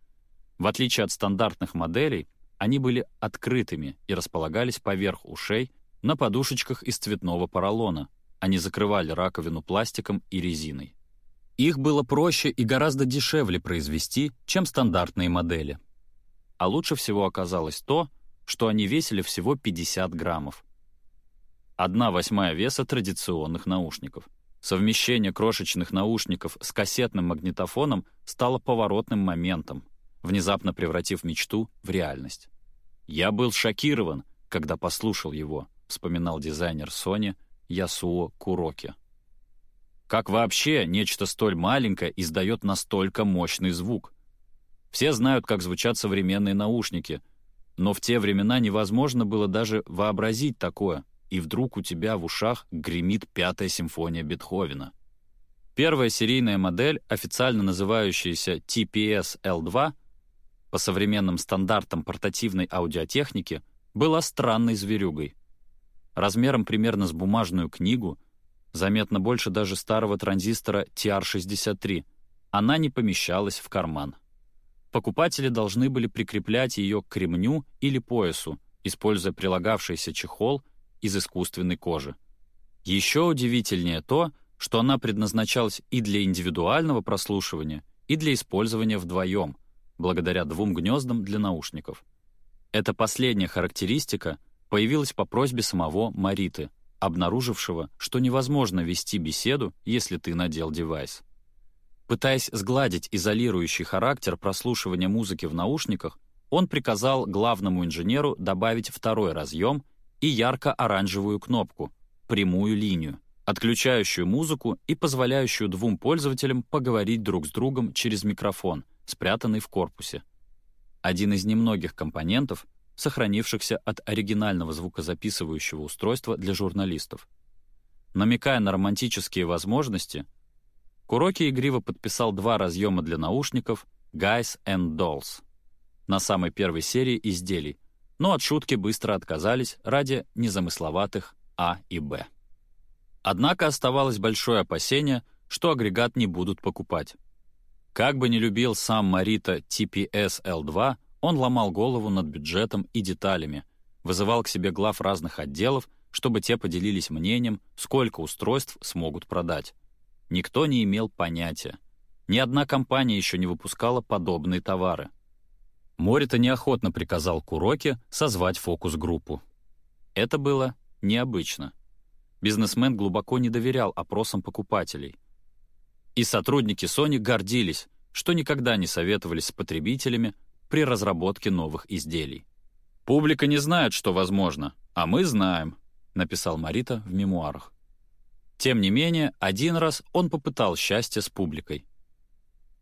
[SPEAKER 1] В отличие от стандартных моделей, они были открытыми и располагались поверх ушей на подушечках из цветного поролона. Они закрывали раковину пластиком и резиной. Их было проще и гораздо дешевле произвести, чем стандартные модели. А лучше всего оказалось то, что они весили всего 50 граммов. Одна восьмая веса традиционных наушников. Совмещение крошечных наушников с кассетным магнитофоном стало поворотным моментом, внезапно превратив мечту в реальность. «Я был шокирован, когда послушал его», вспоминал дизайнер Sony Ясуо Куроки. Как вообще нечто столь маленькое издает настолько мощный звук? Все знают, как звучат современные наушники, но в те времена невозможно было даже вообразить такое, и вдруг у тебя в ушах гремит пятая симфония Бетховена. Первая серийная модель, официально называющаяся TPS L2, по современным стандартам портативной аудиотехники, была странной зверюгой. Размером примерно с бумажную книгу — заметно больше даже старого транзистора TR-63. Она не помещалась в карман. Покупатели должны были прикреплять ее к ремню или поясу, используя прилагавшийся чехол из искусственной кожи. Еще удивительнее то, что она предназначалась и для индивидуального прослушивания, и для использования вдвоем, благодаря двум гнездам для наушников. Эта последняя характеристика появилась по просьбе самого Мариты — обнаружившего, что невозможно вести беседу, если ты надел девайс. Пытаясь сгладить изолирующий характер прослушивания музыки в наушниках, он приказал главному инженеру добавить второй разъем и ярко-оранжевую кнопку, прямую линию, отключающую музыку и позволяющую двум пользователям поговорить друг с другом через микрофон, спрятанный в корпусе. Один из немногих компонентов, сохранившихся от оригинального звукозаписывающего устройства для журналистов. Намекая на романтические возможности, Куроки игриво подписал два разъема для наушников Guys and Dolls на самой первой серии изделий, но от шутки быстро отказались ради незамысловатых А и Б. Однако оставалось большое опасение, что агрегат не будут покупать. Как бы ни любил сам Марита TPS L2, он ломал голову над бюджетом и деталями, вызывал к себе глав разных отделов, чтобы те поделились мнением, сколько устройств смогут продать. Никто не имел понятия. Ни одна компания еще не выпускала подобные товары. Морита неохотно приказал Куроке созвать фокус-группу. Это было необычно. Бизнесмен глубоко не доверял опросам покупателей. И сотрудники Sony гордились, что никогда не советовались с потребителями при разработке новых изделий. «Публика не знает, что возможно, а мы знаем», — написал Марита в мемуарах. Тем не менее, один раз он попытал счастье с публикой.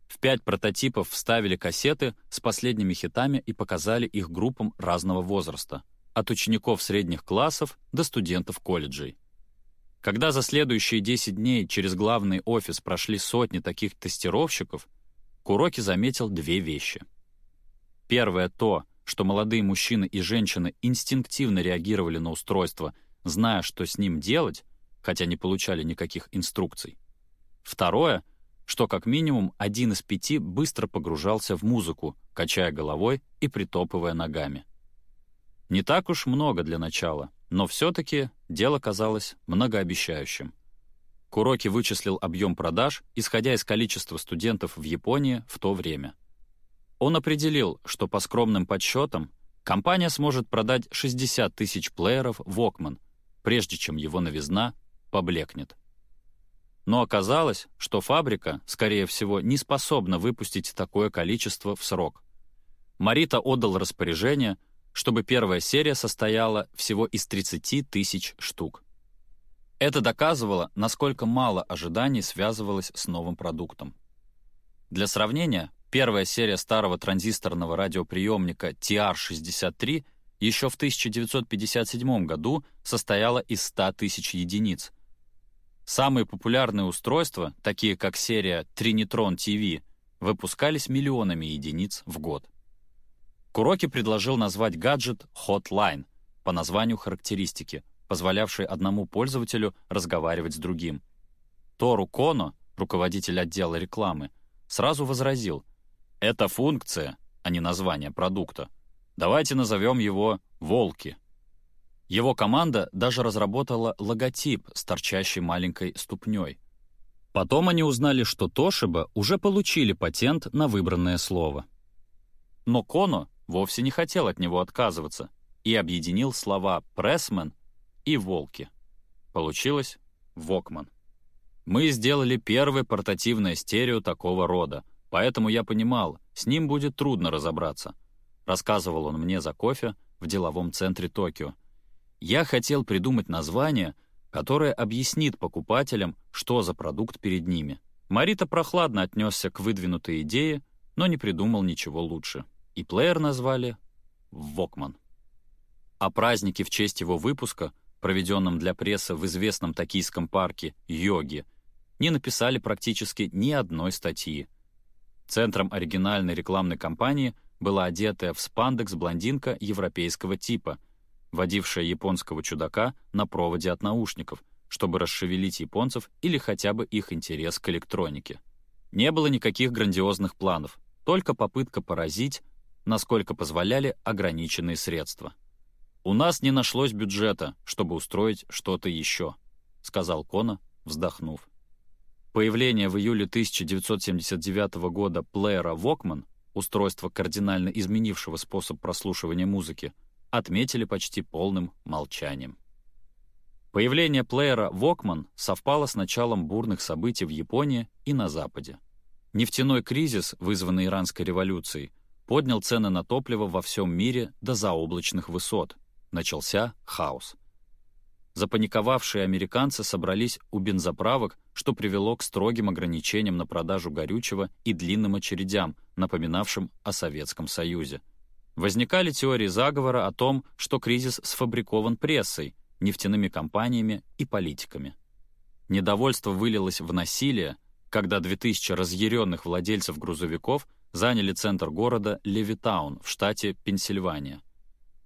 [SPEAKER 1] В пять прототипов вставили кассеты с последними хитами и показали их группам разного возраста, от учеников средних классов до студентов колледжей. Когда за следующие 10 дней через главный офис прошли сотни таких тестировщиков, Куроки заметил две вещи. Первое — то, что молодые мужчины и женщины инстинктивно реагировали на устройство, зная, что с ним делать, хотя не получали никаких инструкций. Второе — что как минимум один из пяти быстро погружался в музыку, качая головой и притопывая ногами. Не так уж много для начала, но все-таки дело казалось многообещающим. Куроки вычислил объем продаж, исходя из количества студентов в Японии в то время. Он определил, что по скромным подсчетам компания сможет продать 60 тысяч плееров Walkman, прежде чем его новизна поблекнет. Но оказалось, что фабрика, скорее всего, не способна выпустить такое количество в срок. Марита отдал распоряжение, чтобы первая серия состояла всего из 30 тысяч штук. Это доказывало, насколько мало ожиданий связывалось с новым продуктом. Для сравнения, первая серия старого транзисторного радиоприемника TR-63 еще в 1957 году состояла из 100 тысяч единиц, Самые популярные устройства, такие как серия Trinitron TV, выпускались миллионами единиц в год. Куроки предложил назвать гаджет Hotline по названию характеристики, позволявшей одному пользователю разговаривать с другим. Тору Коно, руководитель отдела рекламы, сразу возразил, «Это функция, а не название продукта. Давайте назовем его «Волки». Его команда даже разработала логотип с торчащей маленькой ступней. Потом они узнали, что Тошиба уже получили патент на выбранное слово. Но Коно вовсе не хотел от него отказываться и объединил слова «прессмен» и «волки». Получилось «вокман». Мы сделали первое портативное стерео такого рода, поэтому я понимал, с ним будет трудно разобраться. Рассказывал он мне за кофе в деловом центре Токио, я хотел придумать название, которое объяснит покупателям, что за продукт перед ними. Марита прохладно отнесся к выдвинутой идее, но не придумал ничего лучше. И плеер назвали «Вокман». О празднике в честь его выпуска, проведенном для прессы в известном токийском парке Йоги, не написали практически ни одной статьи. Центром оригинальной рекламной кампании была одетая в спандекс блондинка европейского типа — водившая японского чудака на проводе от наушников, чтобы расшевелить японцев или хотя бы их интерес к электронике. Не было никаких грандиозных планов, только попытка поразить, насколько позволяли ограниченные средства. «У нас не нашлось бюджета, чтобы устроить что-то еще», — сказал Кона, вздохнув. Появление в июле 1979 года плеера Walkman, устройства кардинально изменившего способ прослушивания музыки, отметили почти полным молчанием. Появление плеера Walkman совпало с началом бурных событий в Японии и на Западе. Нефтяной кризис, вызванный иранской революцией, поднял цены на топливо во всем мире до заоблачных высот. Начался хаос. Запаниковавшие американцы собрались у бензоправок, что привело к строгим ограничениям на продажу горючего и длинным очередям, напоминавшим о Советском Союзе. Возникали теории заговора о том, что кризис сфабрикован прессой, нефтяными компаниями и политиками. Недовольство вылилось в насилие, когда 2000 разъяренных владельцев грузовиков заняли центр города Левитаун в штате Пенсильвания,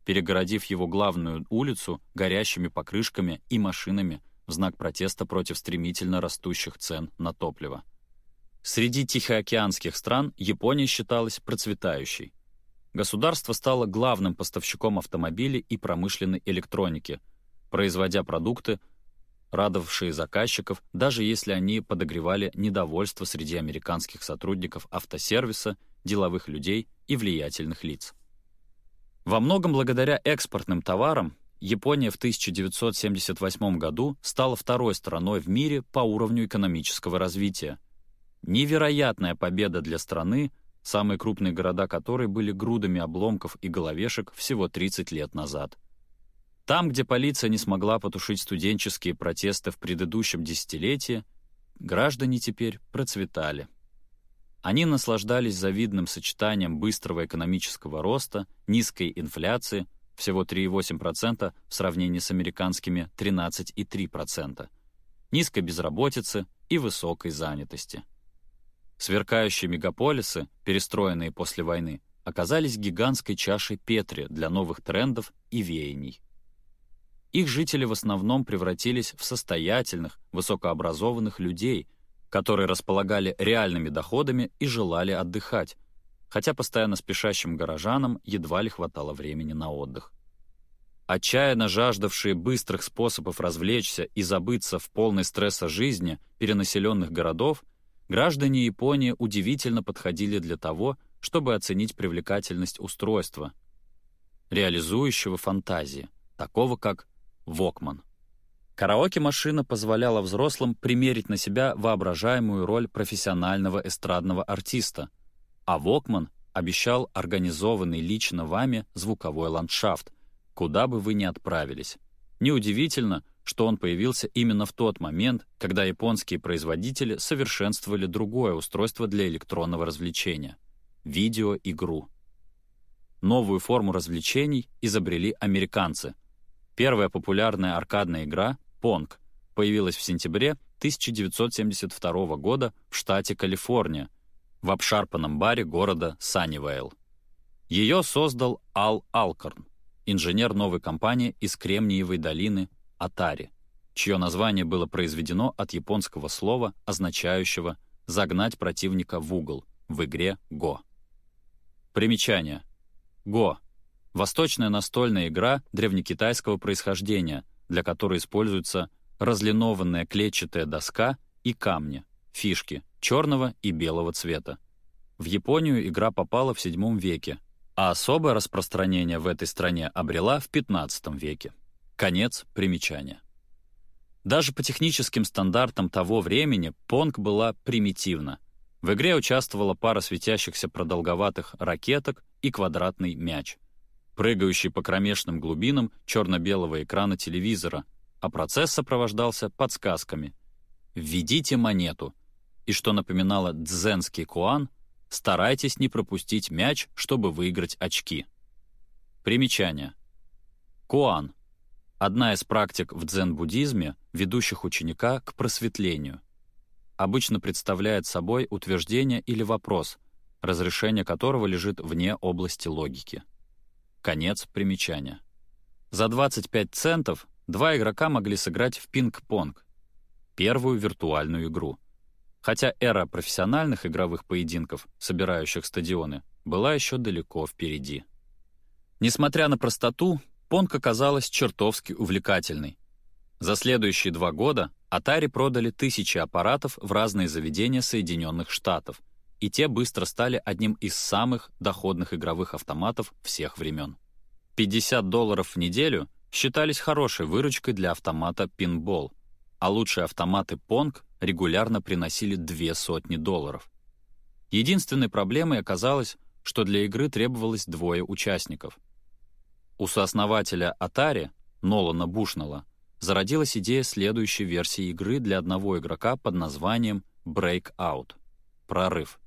[SPEAKER 1] перегородив его главную улицу горящими покрышками и машинами в знак протеста против стремительно растущих цен на топливо. Среди тихоокеанских стран Япония считалась процветающей, Государство стало главным поставщиком автомобилей и промышленной электроники, производя продукты, радовавшие заказчиков, даже если они подогревали недовольство среди американских сотрудников автосервиса, деловых людей и влиятельных лиц. Во многом благодаря экспортным товарам Япония в 1978 году стала второй страной в мире по уровню экономического развития. Невероятная победа для страны, самые крупные города которой были грудами обломков и головешек всего 30 лет назад. Там, где полиция не смогла потушить студенческие протесты в предыдущем десятилетии, граждане теперь процветали. Они наслаждались завидным сочетанием быстрого экономического роста, низкой инфляции, всего 3,8% в сравнении с американскими 13,3%, низкой безработицы и высокой занятости. Сверкающие мегаполисы, перестроенные после войны, оказались гигантской чашей Петри для новых трендов и веяний. Их жители в основном превратились в состоятельных, высокообразованных людей, которые располагали реальными доходами и желали отдыхать, хотя постоянно спешащим горожанам едва ли хватало времени на отдых. Отчаянно жаждавшие быстрых способов развлечься и забыться в полной стресса жизни перенаселенных городов, граждане Японии удивительно подходили для того, чтобы оценить привлекательность устройства, реализующего фантазии, такого как Вокман. Караоке-машина позволяла взрослым примерить на себя воображаемую роль профессионального эстрадного артиста, а Вокман обещал организованный лично вами звуковой ландшафт, куда бы вы ни отправились. Неудивительно, что он появился именно в тот момент, когда японские производители совершенствовали другое устройство для электронного развлечения — видеоигру. Новую форму развлечений изобрели американцы. Первая популярная аркадная игра — Pong — появилась в сентябре 1972 года в штате Калифорния, в обшарпанном баре города Саннивейл. Ее создал Ал Алкорн, инженер новой компании из Кремниевой долины Атари, чье название было произведено от японского слова, означающего «загнать противника в угол» в игре «Го». Примечание. «Го» — восточная настольная игра древнекитайского происхождения, для которой используется разлинованная клетчатая доска и камни, фишки, черного и белого цвета. В Японию игра попала в VII веке, а особое распространение в этой стране обрела в XV веке. Конец примечания. Даже по техническим стандартам того времени Понг была примитивна. В игре участвовала пара светящихся продолговатых ракеток и квадратный мяч, прыгающий по кромешным глубинам черно-белого экрана телевизора, а процесс сопровождался подсказками. «Введите монету», и, что напоминало дзенский куан — Старайтесь не пропустить мяч, чтобы выиграть очки. Примечание. Куан — одна из практик в дзен-буддизме, ведущих ученика к просветлению. Обычно представляет собой утверждение или вопрос, разрешение которого лежит вне области логики. Конец примечания. За 25 центов два игрока могли сыграть в пинг-понг, первую виртуальную игру — хотя эра профессиональных игровых поединков, собирающих стадионы, была еще далеко впереди. Несмотря на простоту, Понг оказалась чертовски увлекательной. За следующие два года Atari продали тысячи аппаратов в разные заведения Соединенных Штатов, и те быстро стали одним из самых доходных игровых автоматов всех времен. 50 долларов в неделю считались хорошей выручкой для автомата пинбол, а лучшие автоматы Понг регулярно приносили две сотни долларов. Единственной проблемой оказалось, что для игры требовалось двое участников. У сооснователя Atari, Нолана Бушнелла, зародилась идея следующей версии игры для одного игрока под названием Breakout — «Прорыв».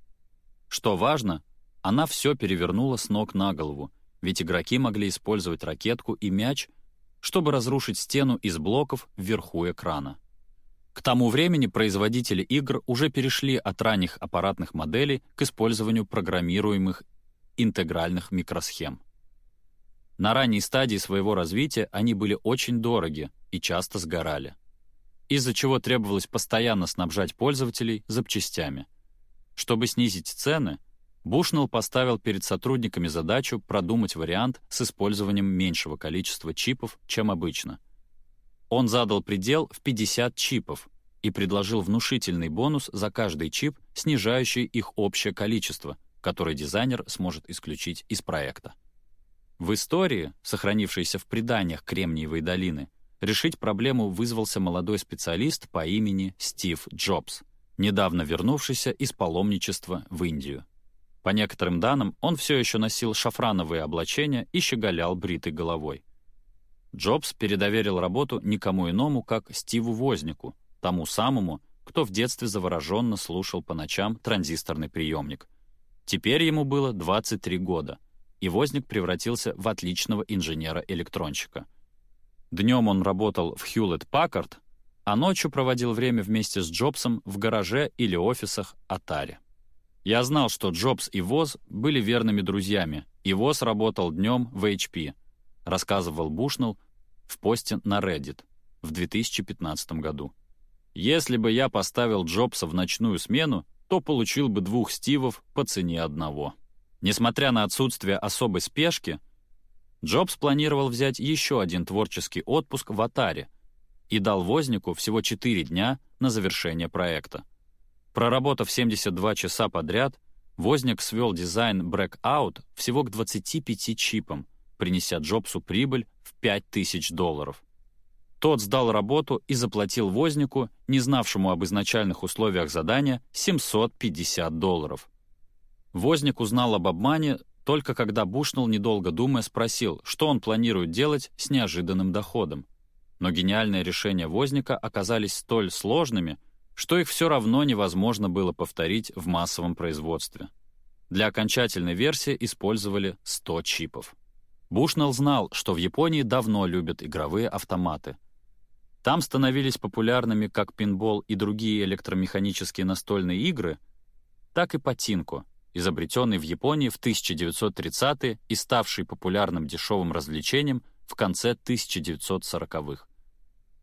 [SPEAKER 1] Что важно, она все перевернула с ног на голову, ведь игроки могли использовать ракетку и мяч, чтобы разрушить стену из блоков вверху экрана. К тому времени производители игр уже перешли от ранних аппаратных моделей к использованию программируемых интегральных микросхем. На ранней стадии своего развития они были очень дороги и часто сгорали, из-за чего требовалось постоянно снабжать пользователей запчастями. Чтобы снизить цены, Бушнелл поставил перед сотрудниками задачу продумать вариант с использованием меньшего количества чипов, чем обычно — он задал предел в 50 чипов и предложил внушительный бонус за каждый чип, снижающий их общее количество, который дизайнер сможет исключить из проекта. В истории, сохранившейся в преданиях Кремниевой долины, решить проблему вызвался молодой специалист по имени Стив Джобс, недавно вернувшийся из паломничества в Индию. По некоторым данным, он все еще носил шафрановые облачения и щеголял бритой головой. Джобс передоверил работу никому иному, как Стиву Вознику, тому самому, кто в детстве завороженно слушал по ночам транзисторный приемник. Теперь ему было 23 года, и Возник превратился в отличного инженера-электронщика. Днем он работал в Hewlett-Packard, а ночью проводил время вместе с Джобсом в гараже или офисах Atari. Я знал, что Джобс и Воз были верными друзьями, и Воз работал днем в HP, рассказывал Бушнелл в посте на Reddit в 2015 году. Если бы я поставил Джобса в ночную смену, то получил бы двух Стивов по цене одного. Несмотря на отсутствие особой спешки, Джобс планировал взять еще один творческий отпуск в Атаре и дал Вознику всего 4 дня на завершение проекта. Проработав 72 часа подряд, Возник свел дизайн Breakout всего к 25 чипам, принеся Джобсу прибыль в 5000 долларов. Тот сдал работу и заплатил Вознику, не знавшему об изначальных условиях задания, 750 долларов. Возник узнал об обмане только когда Бушнелл, недолго думая, спросил, что он планирует делать с неожиданным доходом. Но гениальные решения Возника оказались столь сложными, что их все равно невозможно было повторить в массовом производстве. Для окончательной версии использовали 100 чипов. Бушнелл знал, что в Японии давно любят игровые автоматы, там становились популярными как пинбол и другие электромеханические настольные игры, так и патинко, изобретенный в Японии в 1930-е и ставший популярным дешевым развлечением в конце 1940-х.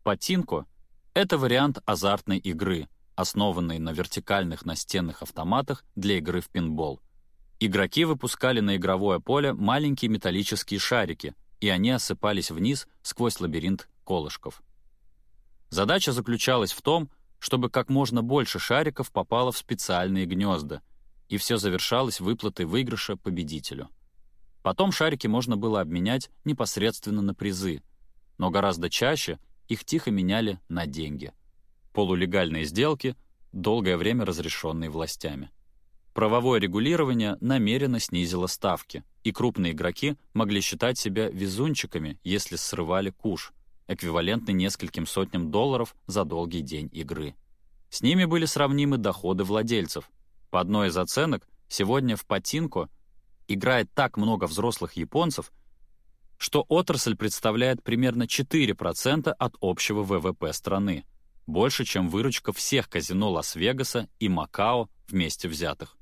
[SPEAKER 1] Патинко — это вариант азартной игры, основанной на вертикальных настенных автоматах для игры в пинбол. Игроки выпускали на игровое поле маленькие металлические шарики, и они осыпались вниз сквозь лабиринт колышков. Задача заключалась в том, чтобы как можно больше шариков попало в специальные гнезда, и все завершалось выплатой выигрыша победителю. Потом шарики можно было обменять непосредственно на призы, но гораздо чаще их тихо меняли на деньги. Полулегальные сделки, долгое время разрешенные властями. Правовое регулирование намеренно снизило ставки, и крупные игроки могли считать себя везунчиками, если срывали куш — эквивалентный нескольким сотням долларов за долгий день игры. С ними были сравнимы доходы владельцев. По одной из оценок, сегодня в Патинко играет так много взрослых японцев, что отрасль представляет примерно 4% от общего ВВП страны, больше, чем выручка всех казино Лас-Вегаса и Макао вместе взятых.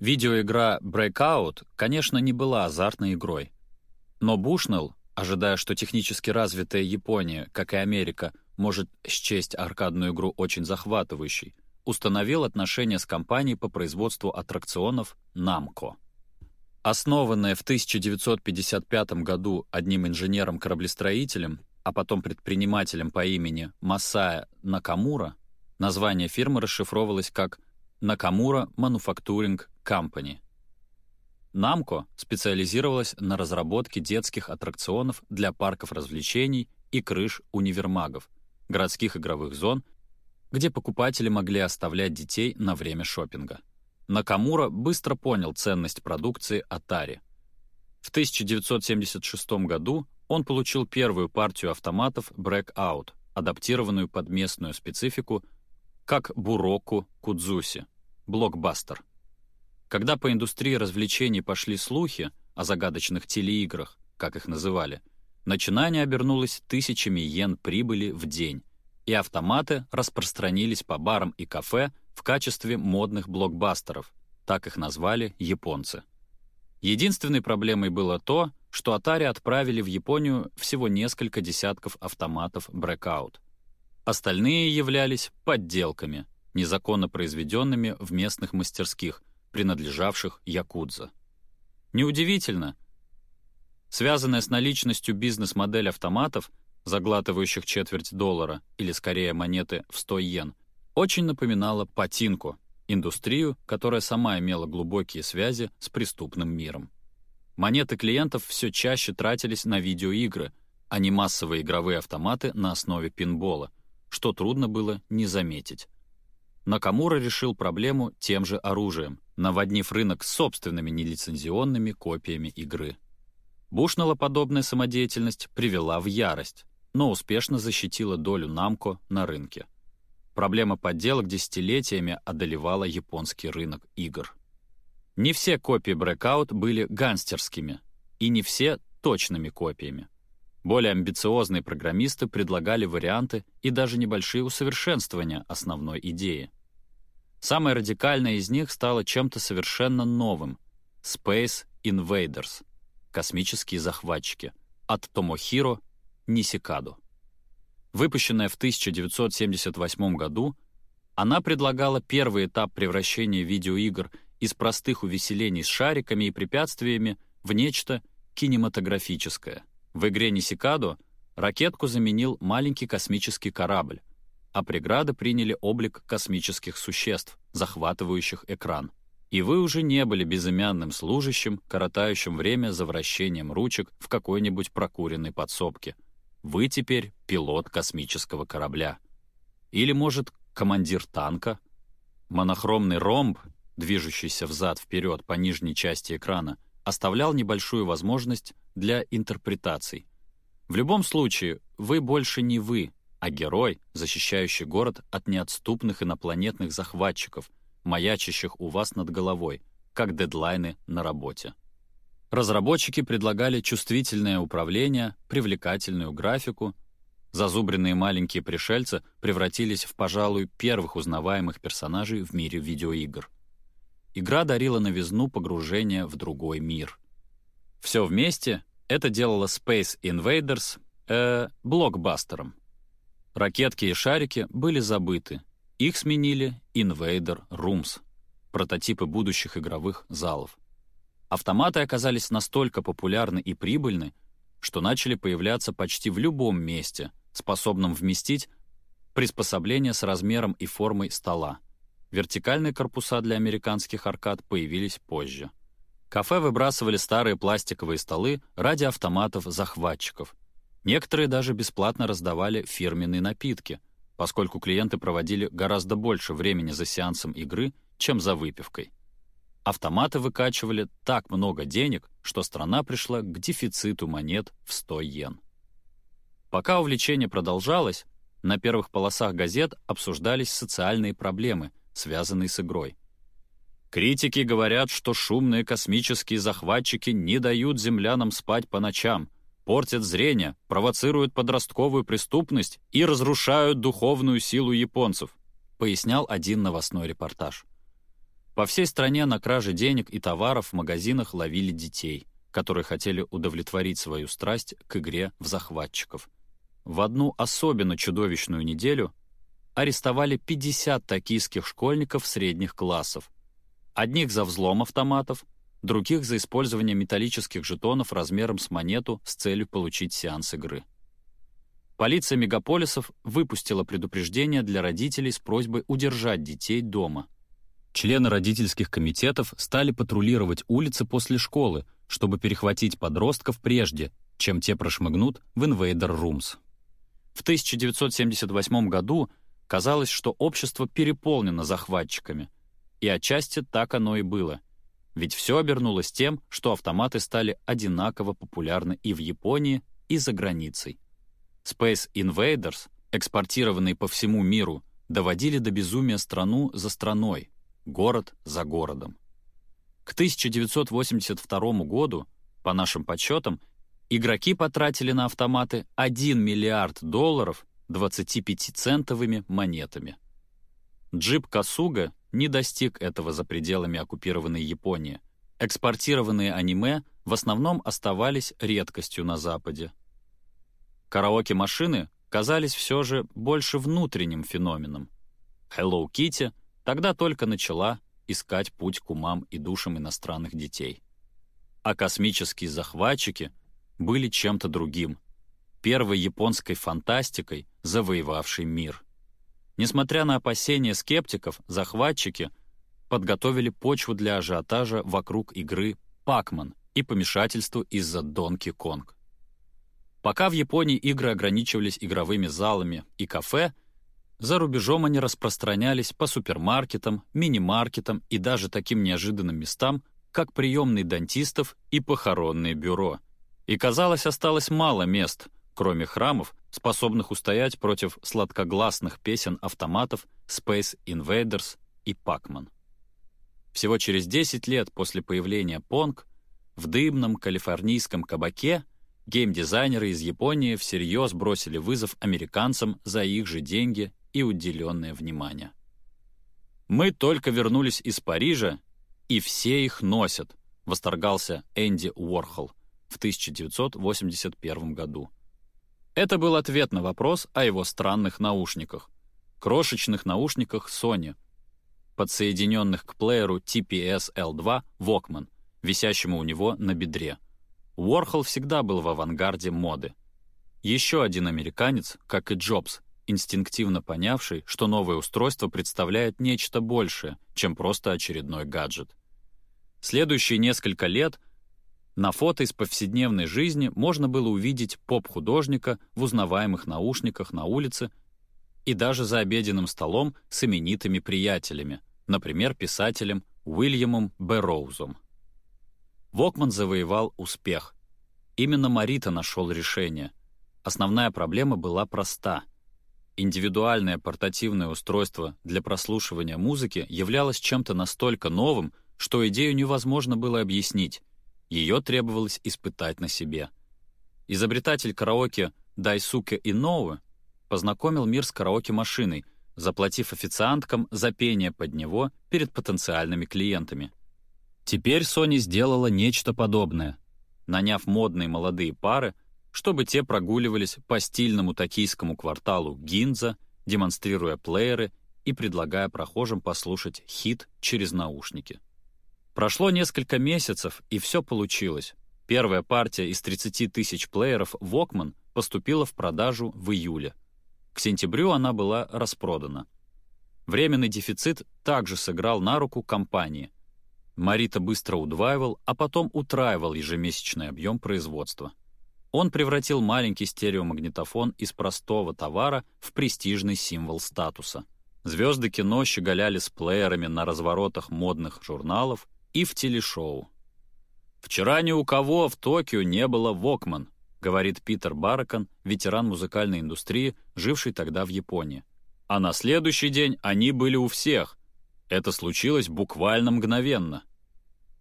[SPEAKER 1] Видеоигра Breakout, конечно, не была азартной игрой. Но Бушнелл ожидая, что технически развитая Япония, как и Америка, может счесть аркадную игру очень захватывающей, установил отношения с компанией по производству аттракционов Namco. Основанная в 1955 году одним инженером-кораблестроителем, а потом предпринимателем по имени Масая Накамура, название фирмы расшифровывалось как Накамура Manufacturing Company — Намко специализировалась на разработке детских аттракционов для парков развлечений и крыш универмагов, городских игровых зон, где покупатели могли оставлять детей на время шопинга. Накамура быстро понял ценность продукции Atari. В 1976 году он получил первую партию автоматов Breakout, адаптированную под местную специфику, как Буроку Кудзуси, блокбастер. Когда по индустрии развлечений пошли слухи о загадочных телеиграх, как их называли, начинание обернулось тысячами йен прибыли в день, и автоматы распространились по барам и кафе в качестве модных блокбастеров, так их назвали японцы. Единственной проблемой было то, что Atari отправили в Японию всего несколько десятков автоматов Breakout. Остальные являлись подделками, незаконно произведенными в местных мастерских, принадлежавших Якудза. Неудивительно, связанная с наличностью бизнес-модель автоматов, заглатывающих четверть доллара или скорее монеты в 100 йен, очень напоминала патинку, индустрию, которая сама имела глубокие связи с преступным миром. Монеты клиентов все чаще тратились на видеоигры, а не массовые игровые автоматы на основе пинбола, что трудно было не заметить. Накамура решил проблему тем же оружием, наводнив рынок собственными нелицензионными копиями игры. Бушнелла подобная самодеятельность привела в ярость, но успешно защитила долю Намко на рынке. проблема подделок десятилетиями одолевала японский рынок игр. Не все копии Breakout были гангстерскими, и не все точными копиями. Более амбициозные программисты предлагали варианты и даже небольшие усовершенствования основной идеи. Самое радикальное из них стало чем-то совершенно новым — Space Invaders — космические захватчики от Томохиро Нисикадо. Выпущенная в 1978 году, она предлагала первый этап превращения видеоигр из простых увеселений с шариками и препятствиями в нечто кинематографическое. В игре Нисикадо ракетку заменил маленький космический корабль, а преграды приняли облик космических существ, захватывающих экран. И вы уже не были безымянным служащим, коротающим время за вращением ручек в какой-нибудь прокуренной подсобке. Вы теперь пилот космического корабля. Или, может, командир танка? Монохромный ромб, движущийся взад-вперед по нижней части экрана, оставлял небольшую возможность для интерпретаций. В любом случае, вы больше не вы, а герой, защищающий город от неотступных инопланетных захватчиков, маячащих у вас над головой, как дедлайны на работе. Разработчики предлагали чувствительное управление, привлекательную графику. Зазубренные маленькие пришельцы превратились в, пожалуй, первых узнаваемых персонажей в мире видеоигр. Игра дарила новизну погружения в другой мир. Все вместе это делало Space Invaders э, блокбастером. Ракетки и шарики были забыты. Их сменили Invader Rooms, прототипы будущих игровых залов. Автоматы оказались настолько популярны и прибыльны, что начали появляться почти в любом месте, способном вместить приспособление с размером и формой стола. Вертикальные корпуса для американских аркад появились позже. Кафе выбрасывали старые пластиковые столы ради автоматов-захватчиков. Некоторые даже бесплатно раздавали фирменные напитки, поскольку клиенты проводили гораздо больше времени за сеансом игры, чем за выпивкой. Автоматы выкачивали так много денег, что страна пришла к дефициту монет в 100 йен. Пока увлечение продолжалось, на первых полосах газет обсуждались социальные проблемы, связанные с игрой. Критики говорят, что шумные космические захватчики не дают землянам спать по ночам, портят зрение, провоцируют подростковую преступность и разрушают духовную силу японцев, пояснял один новостной репортаж. По всей стране на краже денег и товаров в магазинах ловили детей, которые хотели удовлетворить свою страсть к игре в захватчиков. В одну особенно чудовищную неделю арестовали 50 токийских школьников средних классов, Одних за взлом автоматов, других за использование металлических жетонов размером с монету с целью получить сеанс игры. Полиция мегаполисов выпустила предупреждение для родителей с просьбой удержать детей дома. Члены родительских комитетов стали патрулировать улицы после школы, чтобы перехватить подростков прежде, чем те прошмыгнут в Invader Rooms. В 1978 году казалось, что общество переполнено захватчиками — и отчасти так оно и было. Ведь все обернулось тем, что автоматы стали одинаково популярны и в Японии, и за границей. Space Invaders, экспортированные по всему миру, доводили до безумия страну за страной, город за городом. К 1982 году, по нашим подсчетам, игроки потратили на автоматы 1 миллиард долларов 25-центовыми монетами. Джип Касуга не достиг этого за пределами оккупированной Японии. Экспортированные аниме в основном оставались редкостью на Западе. Караоке-машины казались все же больше внутренним феноменом. Hello Kitty тогда только начала искать путь к умам и душам иностранных детей. А космические захватчики были чем-то другим, первой японской фантастикой, завоевавшей мир. Несмотря на опасения скептиков, захватчики подготовили почву для ажиотажа вокруг игры «Пакман» и помешательству из-за Донки Конг. Пока в Японии игры ограничивались игровыми залами и кафе, за рубежом они распространялись по супермаркетам, мини-маркетам и даже таким неожиданным местам, как приемные дантистов и похоронные бюро. И, казалось, осталось мало мест, кроме храмов, способных устоять против сладкогласных песен автоматов Space Invaders и Pac-Man. Всего через 10 лет после появления Pong в дымном калифорнийском кабаке геймдизайнеры из Японии всерьез бросили вызов американцам за их же деньги и уделенное внимание. «Мы только вернулись из Парижа, и все их носят», восторгался Энди Уорхол в 1981 году. Это был ответ на вопрос о его странных наушниках. Крошечных наушниках Sony, подсоединенных к плееру TPS L2 Walkman, висящему у него на бедре. Уорхол всегда был в авангарде моды. Еще один американец, как и Джобс, инстинктивно понявший, что новое устройство представляет нечто большее, чем просто очередной гаджет. Следующие несколько лет на фото из повседневной жизни можно было увидеть поп-художника в узнаваемых наушниках на улице и даже за обеденным столом с именитыми приятелями, например, писателем Уильямом Б. Роузом. Вокман завоевал успех. Именно Марита нашел решение. Основная проблема была проста. Индивидуальное портативное устройство для прослушивания музыки являлось чем-то настолько новым, что идею невозможно было объяснить. Ее требовалось испытать на себе. Изобретатель караоке Дайсуке Иноуэ познакомил мир с караоке-машиной, заплатив официанткам за пение под него перед потенциальными клиентами. Теперь Sony сделала нечто подобное, наняв модные молодые пары, чтобы те прогуливались по стильному токийскому кварталу Гинза, демонстрируя плееры и предлагая прохожим послушать хит через наушники. Прошло несколько месяцев, и все получилось. Первая партия из 30 тысяч плееров Walkman поступила в продажу в июле. К сентябрю она была распродана. Временный дефицит также сыграл на руку компании. Марита быстро удваивал, а потом утраивал ежемесячный объем производства. Он превратил маленький стереомагнитофон из простого товара в престижный символ статуса. Звезды кино щеголяли с плеерами на разворотах модных журналов, и в телешоу. «Вчера ни у кого в Токио не было Вокман», говорит Питер Баракан, ветеран музыкальной индустрии, живший тогда в Японии. А на следующий день они были у всех. Это случилось буквально мгновенно.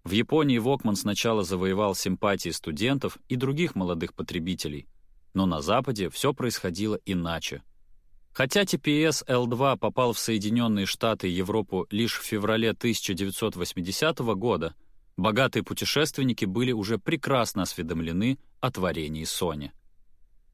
[SPEAKER 1] В Японии Вокман сначала завоевал симпатии студентов и других молодых потребителей, но на Западе все происходило иначе. Хотя TPS L2 попал в Соединенные Штаты и Европу лишь в феврале 1980 года, богатые путешественники были уже прекрасно осведомлены о творении Sony.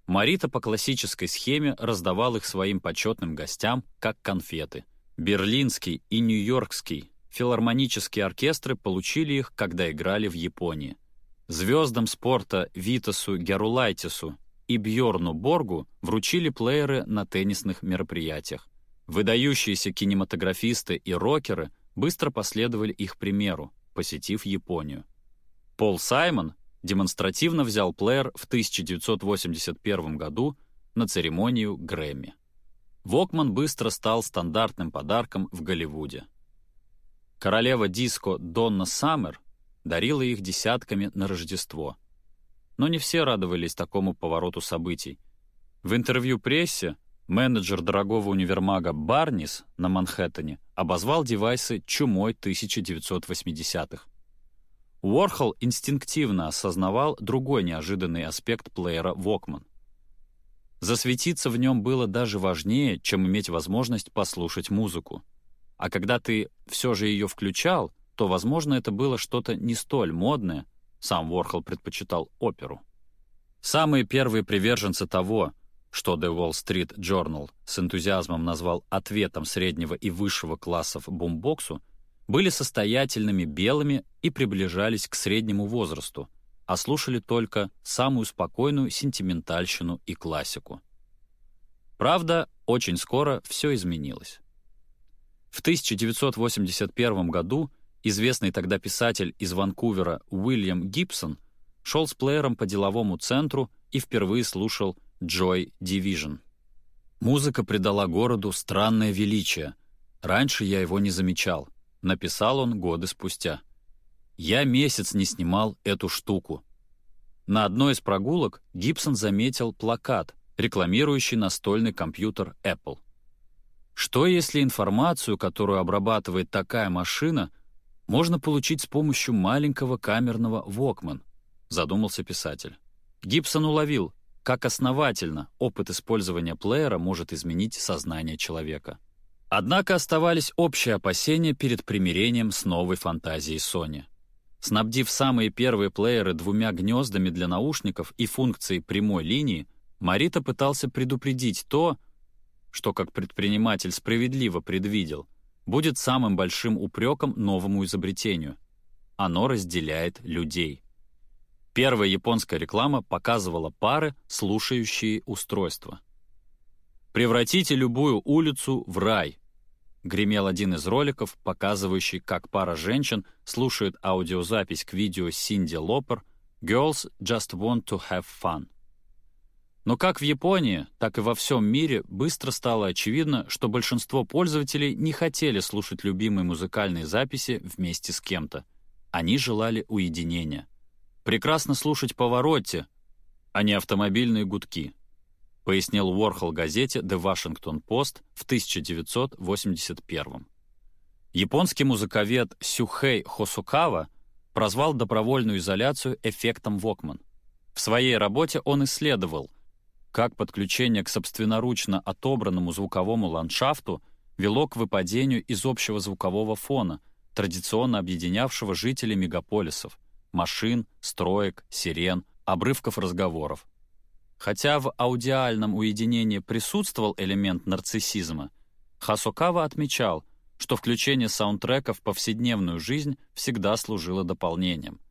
[SPEAKER 1] Марита по классической схеме раздавал их своим почетным гостям как конфеты. Берлинский и Нью-Йоркский филармонические оркестры получили их, когда играли в Японии. Звездам спорта Витасу Герулайтису и Бьорну Боргу вручили плееры на теннисных мероприятиях. Выдающиеся кинематографисты и рокеры быстро последовали их примеру, посетив Японию. Пол Саймон демонстративно взял плеер в 1981 году на церемонию Грэмми. Вокман быстро стал стандартным подарком в Голливуде. Королева диско Донна Саммер дарила их десятками на Рождество — но не все радовались такому повороту событий. В интервью прессе менеджер дорогого универмага Барнис на Манхэттене обозвал девайсы чумой 1980-х. Уорхол инстинктивно осознавал другой неожиданный аспект плеера Walkman. Засветиться в нем было даже важнее, чем иметь возможность послушать музыку. А когда ты все же ее включал, то, возможно, это было что-то не столь модное, сам Ворхол предпочитал оперу. Самые первые приверженцы того, что The Wall Street Journal с энтузиазмом назвал ответом среднего и высшего классов бумбоксу, были состоятельными белыми и приближались к среднему возрасту, а слушали только самую спокойную сентиментальщину и классику. Правда, очень скоро все изменилось. В 1981 году Известный тогда писатель из Ванкувера Уильям Гибсон шел с плеером по деловому центру и впервые слушал Joy Division. Музыка придала городу странное величие. Раньше я его не замечал. Написал он годы спустя. Я месяц не снимал эту штуку. На одной из прогулок Гибсон заметил плакат, рекламирующий настольный компьютер Apple. Что если информацию, которую обрабатывает такая машина, можно получить с помощью маленького камерного Walkman? Задумался писатель. Гибсон уловил, как основательно опыт использования плеера может изменить сознание человека. Однако оставались общие опасения перед примирением с новой фантазией Sony. Снабдив самые первые плееры двумя гнездами для наушников и функцией прямой линии, Марита пытался предупредить то, что, как предприниматель справедливо предвидел, будет самым большим упреком новому изобретению. Оно разделяет людей. Первая японская реклама показывала пары, слушающие устройства. «Превратите любую улицу в рай», — гремел один из роликов, показывающий, как пара женщин слушает аудиозапись к видео Синди Лопер «Girls just want to have fun». Но как в Японии, так и во всем мире быстро стало очевидно, что большинство пользователей не хотели слушать любимые музыкальные записи вместе с кем-то. Они желали уединения. Прекрасно слушать повороте, а не автомобильные гудки, пояснил Уорхол газете The Washington Post в 1981 Японский музыковед Сюхей Хосукава прозвал добровольную изоляцию эффектом Вокман. В своей работе он исследовал, как подключение к собственноручно отобранному звуковому ландшафту вело к выпадению из общего звукового фона, традиционно объединявшего жителей мегаполисов, машин, строек, сирен, обрывков разговоров. Хотя в аудиальном уединении присутствовал элемент нарциссизма, Хасукава отмечал, что включение саундтрека в повседневную жизнь всегда служило дополнением.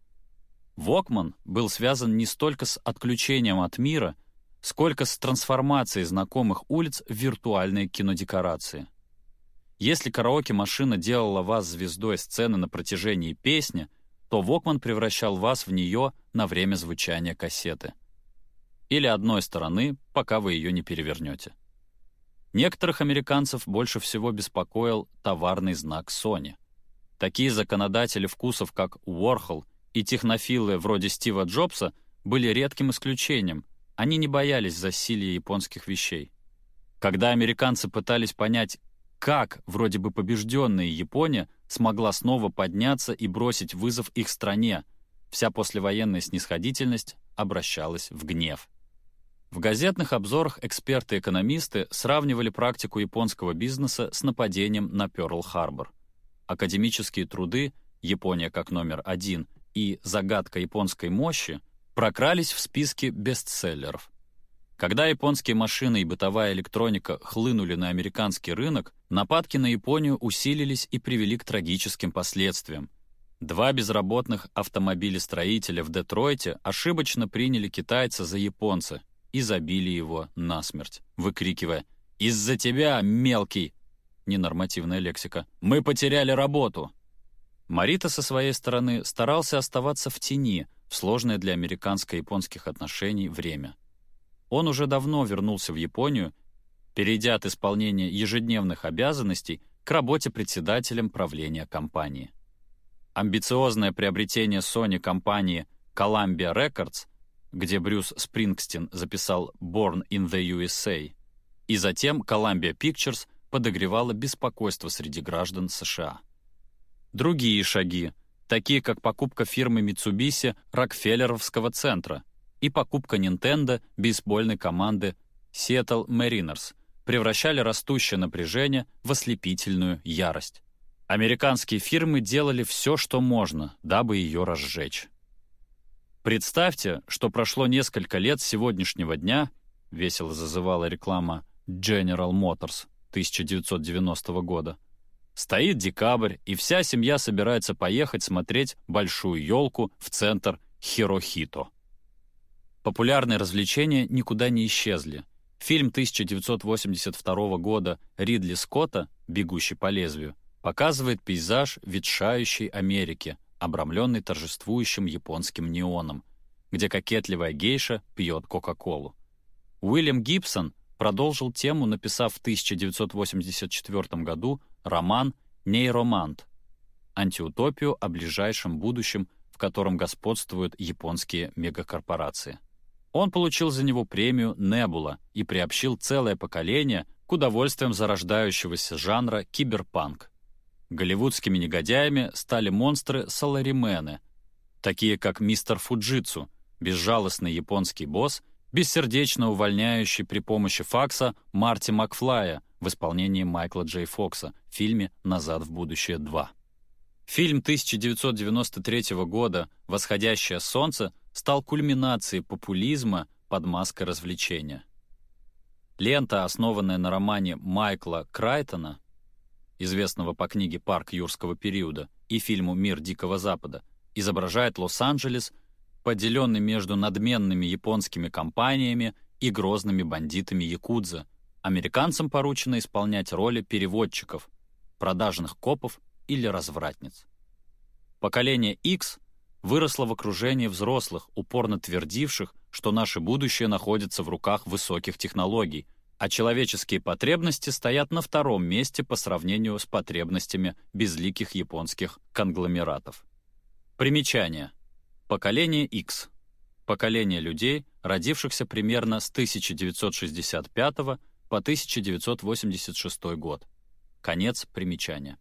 [SPEAKER 1] Вокман был связан не столько с отключением от мира, сколько с трансформацией знакомых улиц в виртуальные кинодекорации. Если караоке-машина делала вас звездой сцены на протяжении песни — то Вокман превращал вас в нее на время звучания кассеты. Или одной стороны, пока вы ее не перевернете. Некоторых американцев больше всего беспокоил товарный знак Sony. Такие законодатели вкусов, как Уорхол и технофилы вроде Стива Джобса, были редким исключением. Они не боялись засилия японских вещей. Когда американцы пытались понять, как, вроде бы побежденная Япония, смогла снова подняться и бросить вызов их стране? Вся послевоенная снисходительность обращалась в гнев. В газетных обзорах эксперты-экономисты сравнивали практику японского бизнеса с нападением на Пёрл-Харбор. Академические труды «Япония как номер один» и «Загадка японской мощи» прокрались в списке бестселлеров. Когда японские машины и бытовая электроника хлынули на американский рынок, нападки на Японию усилились и привели к трагическим последствиям. Два безработных автомобилестроителя в Детройте ошибочно приняли китайца за японца и забили его насмерть, выкрикивая «Из-за тебя, мелкий!» Ненормативная лексика. «Мы потеряли работу!» Марита со своей стороны старался оставаться в тени в сложное для американско-японских отношений время. Он уже давно вернулся в Японию, перейдя от исполнения ежедневных обязанностей к работе председателем правления компании. Амбициозное приобретение Sony компании Columbia Records, где Брюс Спрингстин записал «Born in the USA», и затем Columbia Pictures подогревало беспокойство среди граждан США. Другие шаги, такие как покупка фирмы Mitsubishi Рокфеллеровского центра – и покупка Nintendo бейсбольной команды Seattle Mariners превращали растущее напряжение в ослепительную ярость. Американские фирмы делали все, что можно, дабы ее разжечь. Представьте, что прошло несколько лет с сегодняшнего дня, весело зазывала реклама General Motors 1990 года. Стоит декабрь, и вся семья собирается поехать смотреть большую елку в центр Хирохито. Популярные развлечения никуда не исчезли. Фильм 1982 года Ридли Скотта «Бегущий по лезвию» показывает пейзаж ветшающей Америки, обрамленный торжествующим японским неоном, где кокетливая гейша пьет Кока-Колу. Уильям Гибсон продолжил тему, написав в 1984 году роман «Нейромант» — антиутопию о ближайшем будущем, в котором господствуют японские мегакорпорации. Он получил за него премию «Небула» и приобщил целое поколение к удовольствиям зарождающегося жанра киберпанк. Голливудскими негодяями стали монстры-саларимены, такие как мистер Фуджитсу, безжалостный японский босс, бессердечно увольняющий при помощи факса Марти Макфлая в исполнении Майкла Джей Фокса в фильме «Назад в будущее 2». Фильм 1993 года «Восходящее солнце» стал кульминацией популизма под маской развлечения. Лента, основанная на романе Майкла Крайтона, известного по книге «Парк юрского периода» и фильму «Мир Дикого Запада», изображает Лос-Анджелес, поделенный между надменными японскими компаниями и грозными бандитами Якудза. Американцам поручено исполнять роли переводчиков, продажных копов или развратниц. Поколение X выросло в окружении взрослых, упорно твердивших, что наше будущее находится в руках высоких технологий, а человеческие потребности стоят на втором месте по сравнению с потребностями безликих японских конгломератов. Примечание. Поколение X. Поколение людей, родившихся примерно с 1965 по 1986 год. Конец примечания.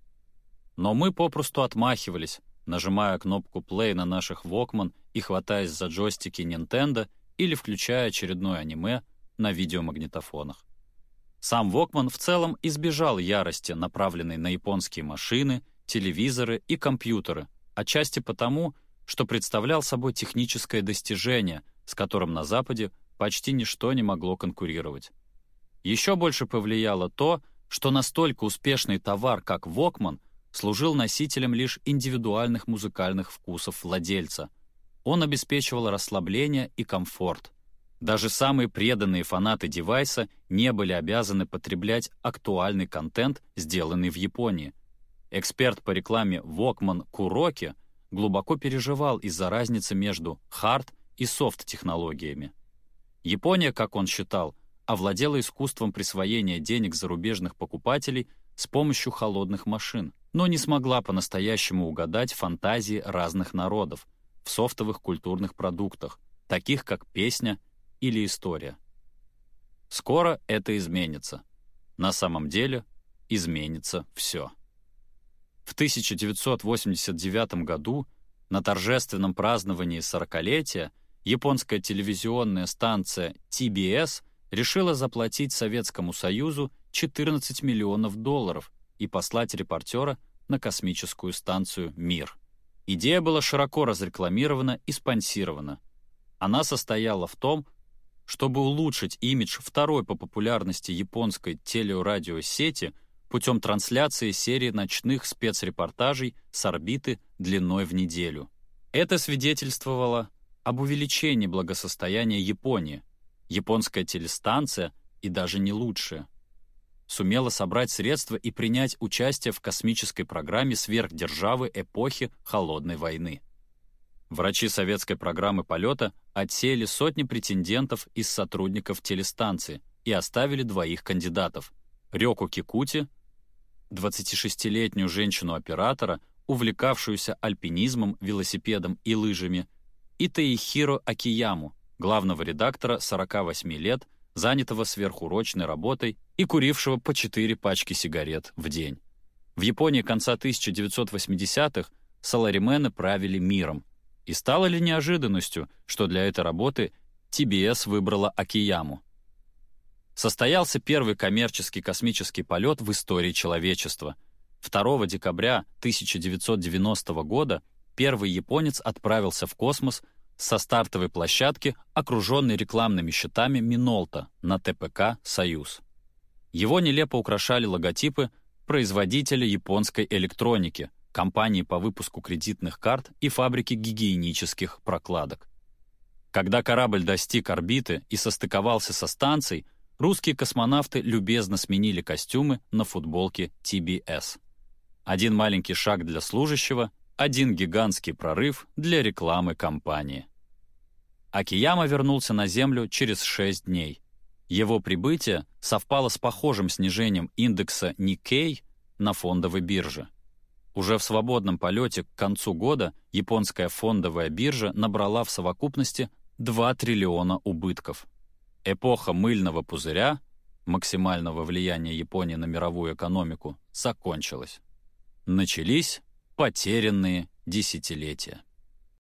[SPEAKER 1] Но мы попросту отмахивались, нажимая кнопку play на наших Walkman и хватаясь за джойстики Nintendo или включая очередное аниме на видеомагнитофонах. Сам Walkman в целом избежал ярости, направленной на японские машины, телевизоры и компьютеры, отчасти потому, что представлял собой техническое достижение, с которым на Западе почти ничто не могло конкурировать. Еще больше повлияло то, что настолько успешный товар, как Walkman — служил носителем лишь индивидуальных музыкальных вкусов владельца. Он обеспечивал расслабление и комфорт. Даже самые преданные фанаты девайса не были обязаны потреблять актуальный контент, сделанный в Японии. Эксперт по рекламе Walkman Куроки глубоко переживал из-за разницы между хард и софт-технологиями. Япония, как он считал, овладела искусством присвоения денег зарубежных покупателей с помощью холодных машин но не смогла по-настоящему угадать фантазии разных народов в софтовых культурных продуктах, таких как песня или история. Скоро это изменится. На самом деле изменится все. В 1989 году на торжественном праздновании 40-летия японская телевизионная станция TBS решила заплатить Советскому Союзу 14 миллионов долларов и послать репортера на космическую станцию «Мир». Идея была широко разрекламирована и спонсирована. Она состояла в том, чтобы улучшить имидж второй по популярности японской телерадиосети путем трансляции серии ночных спецрепортажей с орбиты длиной в неделю. Это свидетельствовало об увеличении благосостояния Японии. Японская телестанция и даже не лучшая сумела собрать средства и принять участие в космической программе сверхдержавы эпохи Холодной войны. Врачи советской программы полета отсеяли сотни претендентов из сотрудников телестанции и оставили двоих кандидатов — Рёку Кикути, 26-летнюю женщину-оператора, увлекавшуюся альпинизмом, велосипедом и лыжами, и Таихиро Акияму, главного редактора 48 лет, занятого сверхурочной работой и курившего по 4 пачки сигарет в день. В Японии конца 1980-х саларимены правили миром. И стало ли неожиданностью, что для этой работы TBS выбрала Акияму? Состоялся первый коммерческий космический полет в истории человечества. 2 декабря 1990 года первый японец отправился в космос со стартовой площадки, окруженной рекламными щитами Минолта на ТПК «Союз». Его нелепо украшали логотипы производителя японской электроники, компании по выпуску кредитных карт и фабрики гигиенических прокладок. Когда корабль достиг орбиты и состыковался со станцией, русские космонавты любезно сменили костюмы на футболке TBS. Один маленький шаг для служащего — один гигантский прорыв для рекламы компании. Акияма вернулся на Землю через 6 дней. Его прибытие совпало с похожим снижением индекса Nikkei на фондовой бирже. Уже в свободном полете к концу года японская фондовая биржа набрала в совокупности 2 триллиона убытков. Эпоха мыльного пузыря, максимального влияния Японии на мировую экономику, закончилась. Начались потерянные десятилетия.